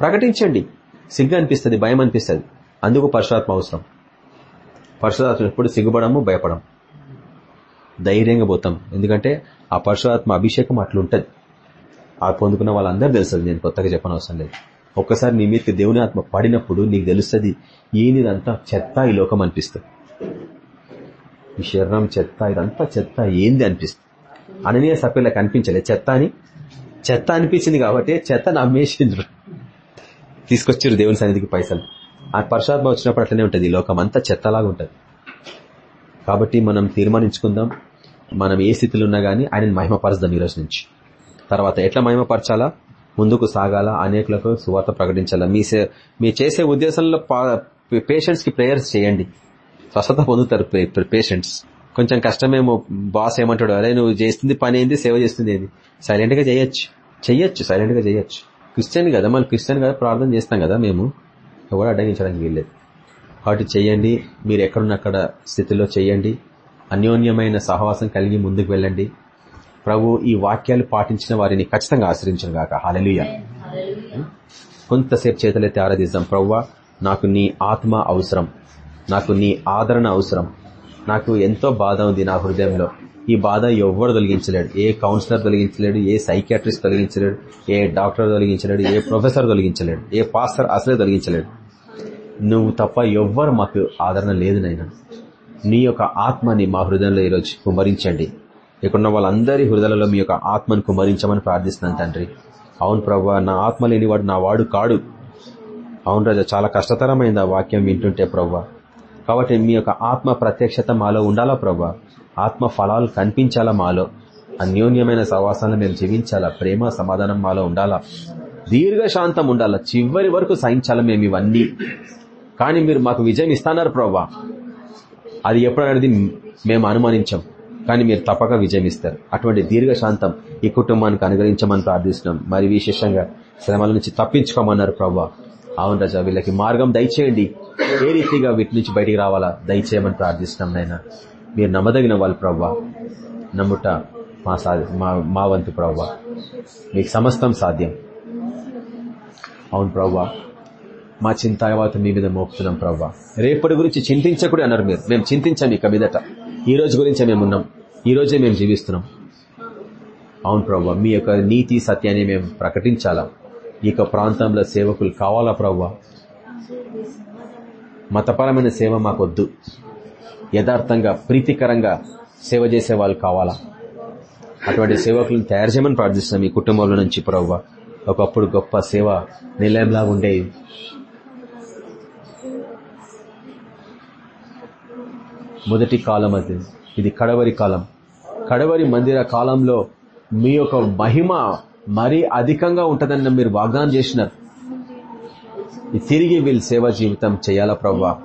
ప్రకటించండి. సిగ్గు అనిపిస్తుంది భయం అనిపిస్తుంది. అందుకు పరశురాత్మ అవసరం. పరశురాత్మ ఎప్పుడు సిగ్గుపడము భయపడము. ధైర్యంగా పోతాం. ఎందుకంటే ఆ పరశురాత్మ అభిషేకం అట్లుంటది. ఆ పొందుకున్న వాళ్ళందరూ తెలుస్తుంది. నేను కొత్తగా చెప్పని అవసరం లేదు. ఒక్కసారి నీ మీదకి దేవుని ఆత్మ పడినప్పుడు నీకు తెలుస్తుంది ఏనిదంతా చెత్త ఈ లోకం అనిపిస్తుంది. ఈ శరీరం చెత్త ఇదంతా చెత్త ఏంది అనిపిస్తుంది. అననీయ సభ్యులకు అనిపించలే. చెత్త అని చెత్త అనిపించింది కాబట్టి చెత్త నమ్మేసిండ్రు. తీసుకొచ్చారు దేవుని సన్నిధికి పైసలు. ఆ పరశాత్మ వచ్చినప్పుడు అట్లనే ఉంటుంది. ఈ లోకం అంతా చెత్తలాగా ఉంటుంది. కాబట్టి మనం తీర్మానించుకుందాం. మనం ఏ స్థితిలో ఉన్నా గానీ ఆయనను మహిమపరచుదాం ఈరోజు నుంచి. తర్వాత ఎట్లా మహిమపరచాలా? ముందుకు సాగాలా? అనేకులకు సువార్త ప్రకటించాలా? మీ సే- మీ చేసే ఉద్దేశంలో పేషెంట్స్కి ప్రేయర్స్ చేయండి. స్వస్థత పొందుతారు పేషెంట్స్ కొంచెం కష్టమేమో బాస్ ఏమంటాడు అరే నువ్వు చేస్తుంది పని ఏంది? సేవ చేస్తుంది ఏంది? సైలెంట్గా చేయొచ్చు. చెయ్యొచ్చు సైలెంట్గా చేయొచ్చు. క్రిస్టియన్ కదా మళ్ళీ క్రిస్టియన్ కదా ప్రార్థన చేస్తాం కదా మేము. ఎవరు అడ్డగించడానికి వీల్లేదు. కాబట్టి చెయ్యండి మీరు ఎక్కడున్న అక్కడ స్థితిలో చెయ్యండి అన్యోన్యమైన సహవాసం కలిగి ముందుకు వెళ్ళండి. ప్రభు ఈ వాక్యాలు పాటించిన వారిని ఖచ్చితంగా ఆశ్రయించను గాక. హాలలుయ కొంతసేపు చేతులైతే ఆరాధిస్తాం ప్రవ్వా నాకు నీ ఆత్మ అవసరం. నాకు నీ ఆదరణ అవసరం. నాకు ఎంతో బాధ ఉంది నా హృదయంలో. ఈ బాధ ఎవ్వరు తొలగించలేడు. ఏ కౌన్సిలర్ తొలగించలేడు ఏ సైకియాట్రిస్ట్ తొలగించలేడు ఏ డాక్టర్ తొలగించలేడు ఏ ప్రొఫెసర్ తొలగించలేడు ఏ పాస్టర్ అసలే తొలగించలేడు. నువ్వు తప్ప ఎవ్వరు మాకు ఆదరణ లేదు నైనా నీ యొక్క ఆత్మని మా హృదయంలో ఈరోజు కుమరించండి. ఇక్కడున్న వాళ్ళందరి హృదయాలలో మీ యొక్క ఆత్మను కుమరించమని ప్రార్థిస్తున్నాను తండ్రి. అవును ప్రభా నా ఆత్మ లేనివాడు నా వాడు కాడు. అవును రాజా చాలా కష్టతరమైంది ఆ వాక్యం వింటుంటే ప్రభా. కాబట్టి మీ యొక్క ఆత్మ ప్రత్యక్షత మాలో ఉండాలా ప్రభా? ఆత్మ ఫలాలు కనిపించాలా మాలో? అన్యోన్యమైన సవాసాలను మేము జీవించాలా? ప్రేమ సమాధానం మాలో ఉండాలా? దీర్ఘశాంతం ఉండాలా? చివరి వరకు సహించాలా మేము ఇవన్నీ? కానీ మీరు మాకు విజయం ఇస్తాన్నారు ప్రభా అది ఎప్పుడనేది మేము అనుమానించాం. కానీ మీరు తప్పక విజయం ఇస్తారు. అటువంటి దీర్ఘశాంతం ఈ కుటుంబానికి అనుగ్రహించమని ప్రార్థిస్తున్నాం. మరి విశేషంగా శ్రమల నుంచి తప్పించుకోమన్నారు ప్రభా అవును రజా వీళ్ళకి మార్గం దయచేయండి. ఏ రీతిగా వీటి నుంచి బయటికి రావాలా? దయచేయమని ప్రార్థిస్తున్నాం నాయన. మీరు నమ్మదగిన వాళ్ళు ప్రవ్వా. నమ్ముట మా సా మా మా వంతు ప్రవ్వా. మీకు సమస్తం సాధ్యం. అవును ప్రవ్వా. మా చింతాయవాత మీ మీద మోపుతున్నాం ప్రవ్వా. రేపటి గురించి చింతించకూడదు అన్నారు మీరు. మేము చింతించాం ఇక మీదట. ఈ రోజు గురించే మేము ఉన్నాం. ఈ రోజే మేము జీవిస్తున్నాం. అవును ప్రవ్వా మీ యొక్క నీతి సత్యాన్ని మేము ప్రకటించాలా? ఈ యొక్క ప్రాంతంలో సేవకులు కావాలా ప్రవ్వా? మతపరమైన సేవ మాకొద్దు. యథార్థంగా ప్రీతికరంగా సేవ చేసే వాళ్ళు కావాలా? అటువంటి సేవకులను తయారు చేయమని ప్రార్థిస్తున్నాం ఈ కుటుంబంలో నుంచి ప్రవ్వ. ఒకప్పుడు గొప్ప సేవ నిలయంలా ఉండేవి. మొదటి కాలం అది. ఇది కడవరి కాలం. కడవరి మందిర కాలంలో మీ యొక్క మహిమ మరీ అధికంగా ఉంటుందని మీరు వాగ్దానం చేసినారు. తిరిగి వీళ్ళు సేవా జీవితం చేయాలా ప్రవ్వా?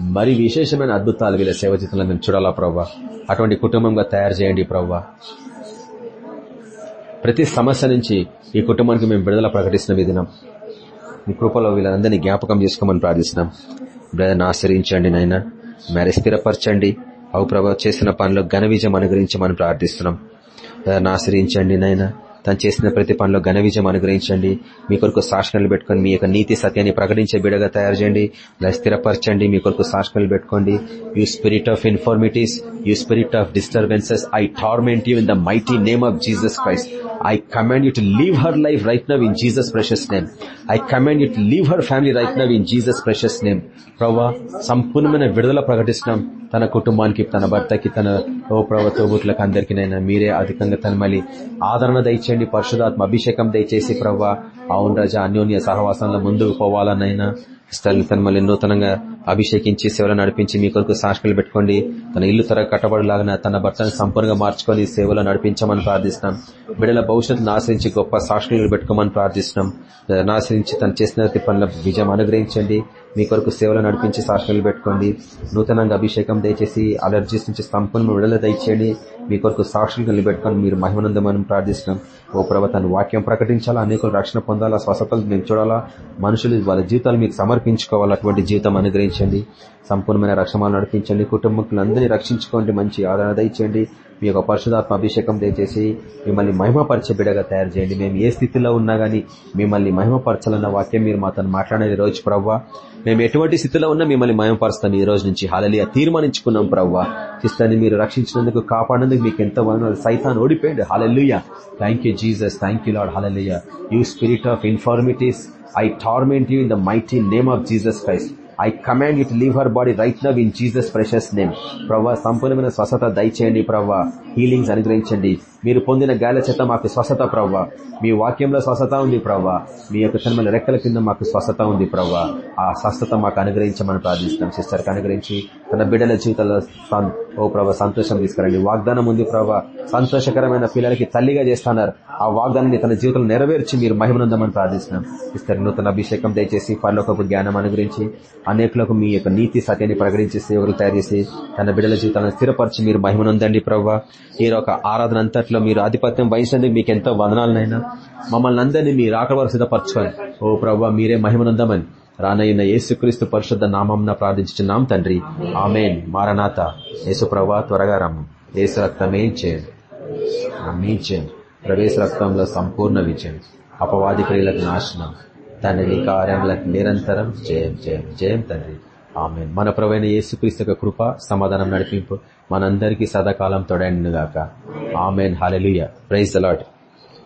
మరి విశేషమైన అద్భుతాలు వీళ్ళ సేవ జీవితంలో మేము చూడాలా ప్రవ్వా? అటువంటి కుటుంబంగా తయారు చేయండి ప్రవ్వా. ప్రతి సమస్య నుంచి ఈ కుటుంబానికి మేము విడుదల ప్రకటిస్తున్నాం ఈ దినం. మీ కృపలో వీళ్ళందరినీ జ్ఞాపకం చేసుకోమని ప్రార్థిస్తున్నాం. బ్రదర్ని ఆశ్రయించండి నాయన. మరి స్థిరపరచండి. అవు ప్రభావ చేసిన పనిలో ఘన విజయం మనం ప్రార్థిస్తున్నాం. ఆశ్రయించండి నాయన. తను చేసిన ప్రతి పనిలో ఘన విజయం అనుగ్రహించండి. మీ కొరకు సాక్షణలు పెట్టుకొని మీ యొక్క నీతి సత్యాన్ని ప్రకటించే బిడగా తయారు చేయండి. స్థిరపరచండి. మీ కొరకు సాక్షణలు పెట్టుకోండి. You spirit of infirmities you spirit of disturbances I torment you in the mighty name of Jesus Christ I command you to leave her life right now in Jesus precious name I command it leave her family right now in Jesus precious name ప్రవ్వా సంపూర్ణమైన విడుదల ప్రకటిస్తున్నాం. తన కుటుంబానికి తన భర్తకి తన ఓ ప్రభా తోబుట్లకు అందరికీనైనా మీరే అధికంగా తన మళ్ళీ ఆదరణ దయచేయండి పరిశుధాత్మ అభిషేకం దయచేసి ప్రవ్వా. అవును రాజా అన్యోన్య సహవాసంలో ముందుకు పోవాలనైనా స్థలం తను మళ్ళీ నూతనంగా అభిషేకించి సేవలు నడిపించి మీ కొరకు సాక్షులు పెట్టుకోండి. తన ఇల్లు త్వర కట్టబడలాగా తన భర్తను సంపూర్ణంగా మార్చుకొని సేవలో నడిపించమని ప్రార్థిస్తున్నాం. బిడ్డల భవిష్యత్తును ఆశ్రయించి గొప్ప సాక్షులు పెట్టుకోమని ప్రార్థిస్తున్నాం. ఆశ్రయించి తను చేసిన పనుల విజయం అనుగ్రహించండి. మీ కొరకు సేవలు నడిపించి సాక్షులు పెట్టుకోండి. నూతనంగా అభిషేకం దయచేసి అలర్జీస్ నుంచి సంపూర్ణ విడుదల దయచేయండి. మీ కొరకు సాక్షులు నిలబెట్టుకొని మీరు మహిమనందమని ప్రార్థిస్తున్నాం. ఓ ప్రభా తన వాక్యం ప్రకటించాలా? అనేకులు రక్షణ పొందాలా? స్వస్థతలు మేము చూడాలా? మనుషులు వాళ్ళ జీవితాలు మీకు సమర్పించుకోవాలి? అటువంటి జీవితం అనుగ్రహించండి. సంపూర్ణమైన రక్షణ నడిపించండి. కుటుంబకులందరినీ రక్షించుకోండి. మంచి ఆదరణ దయచేయండి. మీ యొక్క పరిశుధాత్మ అభిషేకం దయచేసి మిమ్మల్ని మహిమపరచ బిడగా తయారు చేయండి. మేము ఏ స్థితిలో ఉన్నా గానీ మిమ్మల్ని మహిమపరచాలన్న వాక్యం మీరు మాతో మాట్లాడేది రోజు ప్రవ్వా. మేము ఎటువంటి స్థితిలో ఉన్నా మిమ్మల్ని మయంపరుస్తాం. ఈ రోజు నుంచి హాలలియా తీర్మానించుకున్నాం ప్రవ్వా. క్రిస్తాన్ని మీరు రక్షించినందుకు కాపాడినందుకు మీకు ఎంత వందనాలు సైతాన్ ఓడిపోయింది hallelujah thank you Jesus thank you Lord hallelujah you spirit of infirmities I torment you in the mighty name of Jesus Christ I command you to leave her body right now in Jesus precious name ప్రవ్వా సంపూర్ణమైన స్వస్థత దయచేయండి ప్రవ్వా healings అనుగ్రహించండి. మీరు పొందిన గాల చేత మాకు స్వస్థత ప్రవ్వా మీ వాక్యంలో స్వస్థత ఉంది ప్రవ్వా మీ యొక్క తనమైన రెక్కల కింద మాకు స్వస్థత ఉంది ప్రవ్వా ఆ స్వస్థత మాకు అనుగ్రహించమని ప్రార్థిస్తున్నాం. సిస్టర్కి అనుగ్రహించి తన బిడ్డల జీవితంలో ఓ ప్రభా సంతోషం తీసుకురండి. వాగ్దానం ఉంది ప్రభా. సంతోషకరమైన పిల్లలకి తల్లిగా చేస్తున్నారు. ఆ వాగ్దానాన్ని తన జీవితంలో నెరవేర్చి మీరు మహిమనందమని ప్రార్థిస్తున్నాం. ఇస్తారు నూతన అభిషేకం దయచేసి పర్లోకపు జ్ఞానం అనుగురించి అనేకులకు మీ యొక్క నీతి సత్యాన్ని ప్రకటించి సేవలు తయారు చేసి తన బిడ్డల జీవితాలను స్థిరపరిచి మీరు మహిమనుందండి ప్రవ్వా ఈ ఒక ఆరాధన అంతట్లో మీరు ఆధిపత్యం వహించినందుకు మీకు ఎంతో వదనాలనైనా. మమ్మల్ని అందరినీ మీరు ఆకలి సిద్ధపరచుకొని ఓ ప్రవ్వా మీరే మహిమనుందమని. రానయ్యున్న యేసుక్రీస్తు పరిశుద్ధ నామం ప్రార్థించున్నాం తండ్రి. ఆమెన్. మారనాథ. యేసు ప్రభా త్వరగా రమ్ము యేసు రక్తమే చేయండి మీ చేయండి ప్రవేశ రక్తంలో సంపూర్ణ విజయం. అపవాది క్రియలకు నాశనం. తండ్రి కార్యములకు నిరంతరం జయం జయం జయం తండ్రి. ఆమె మన ప్రవైన యేసుక్రీస్తు కృప సమాధానం నడిపింపు మనందరికీ సదాకాలం తొడైండుగాక amen. Hallelujah praise a lot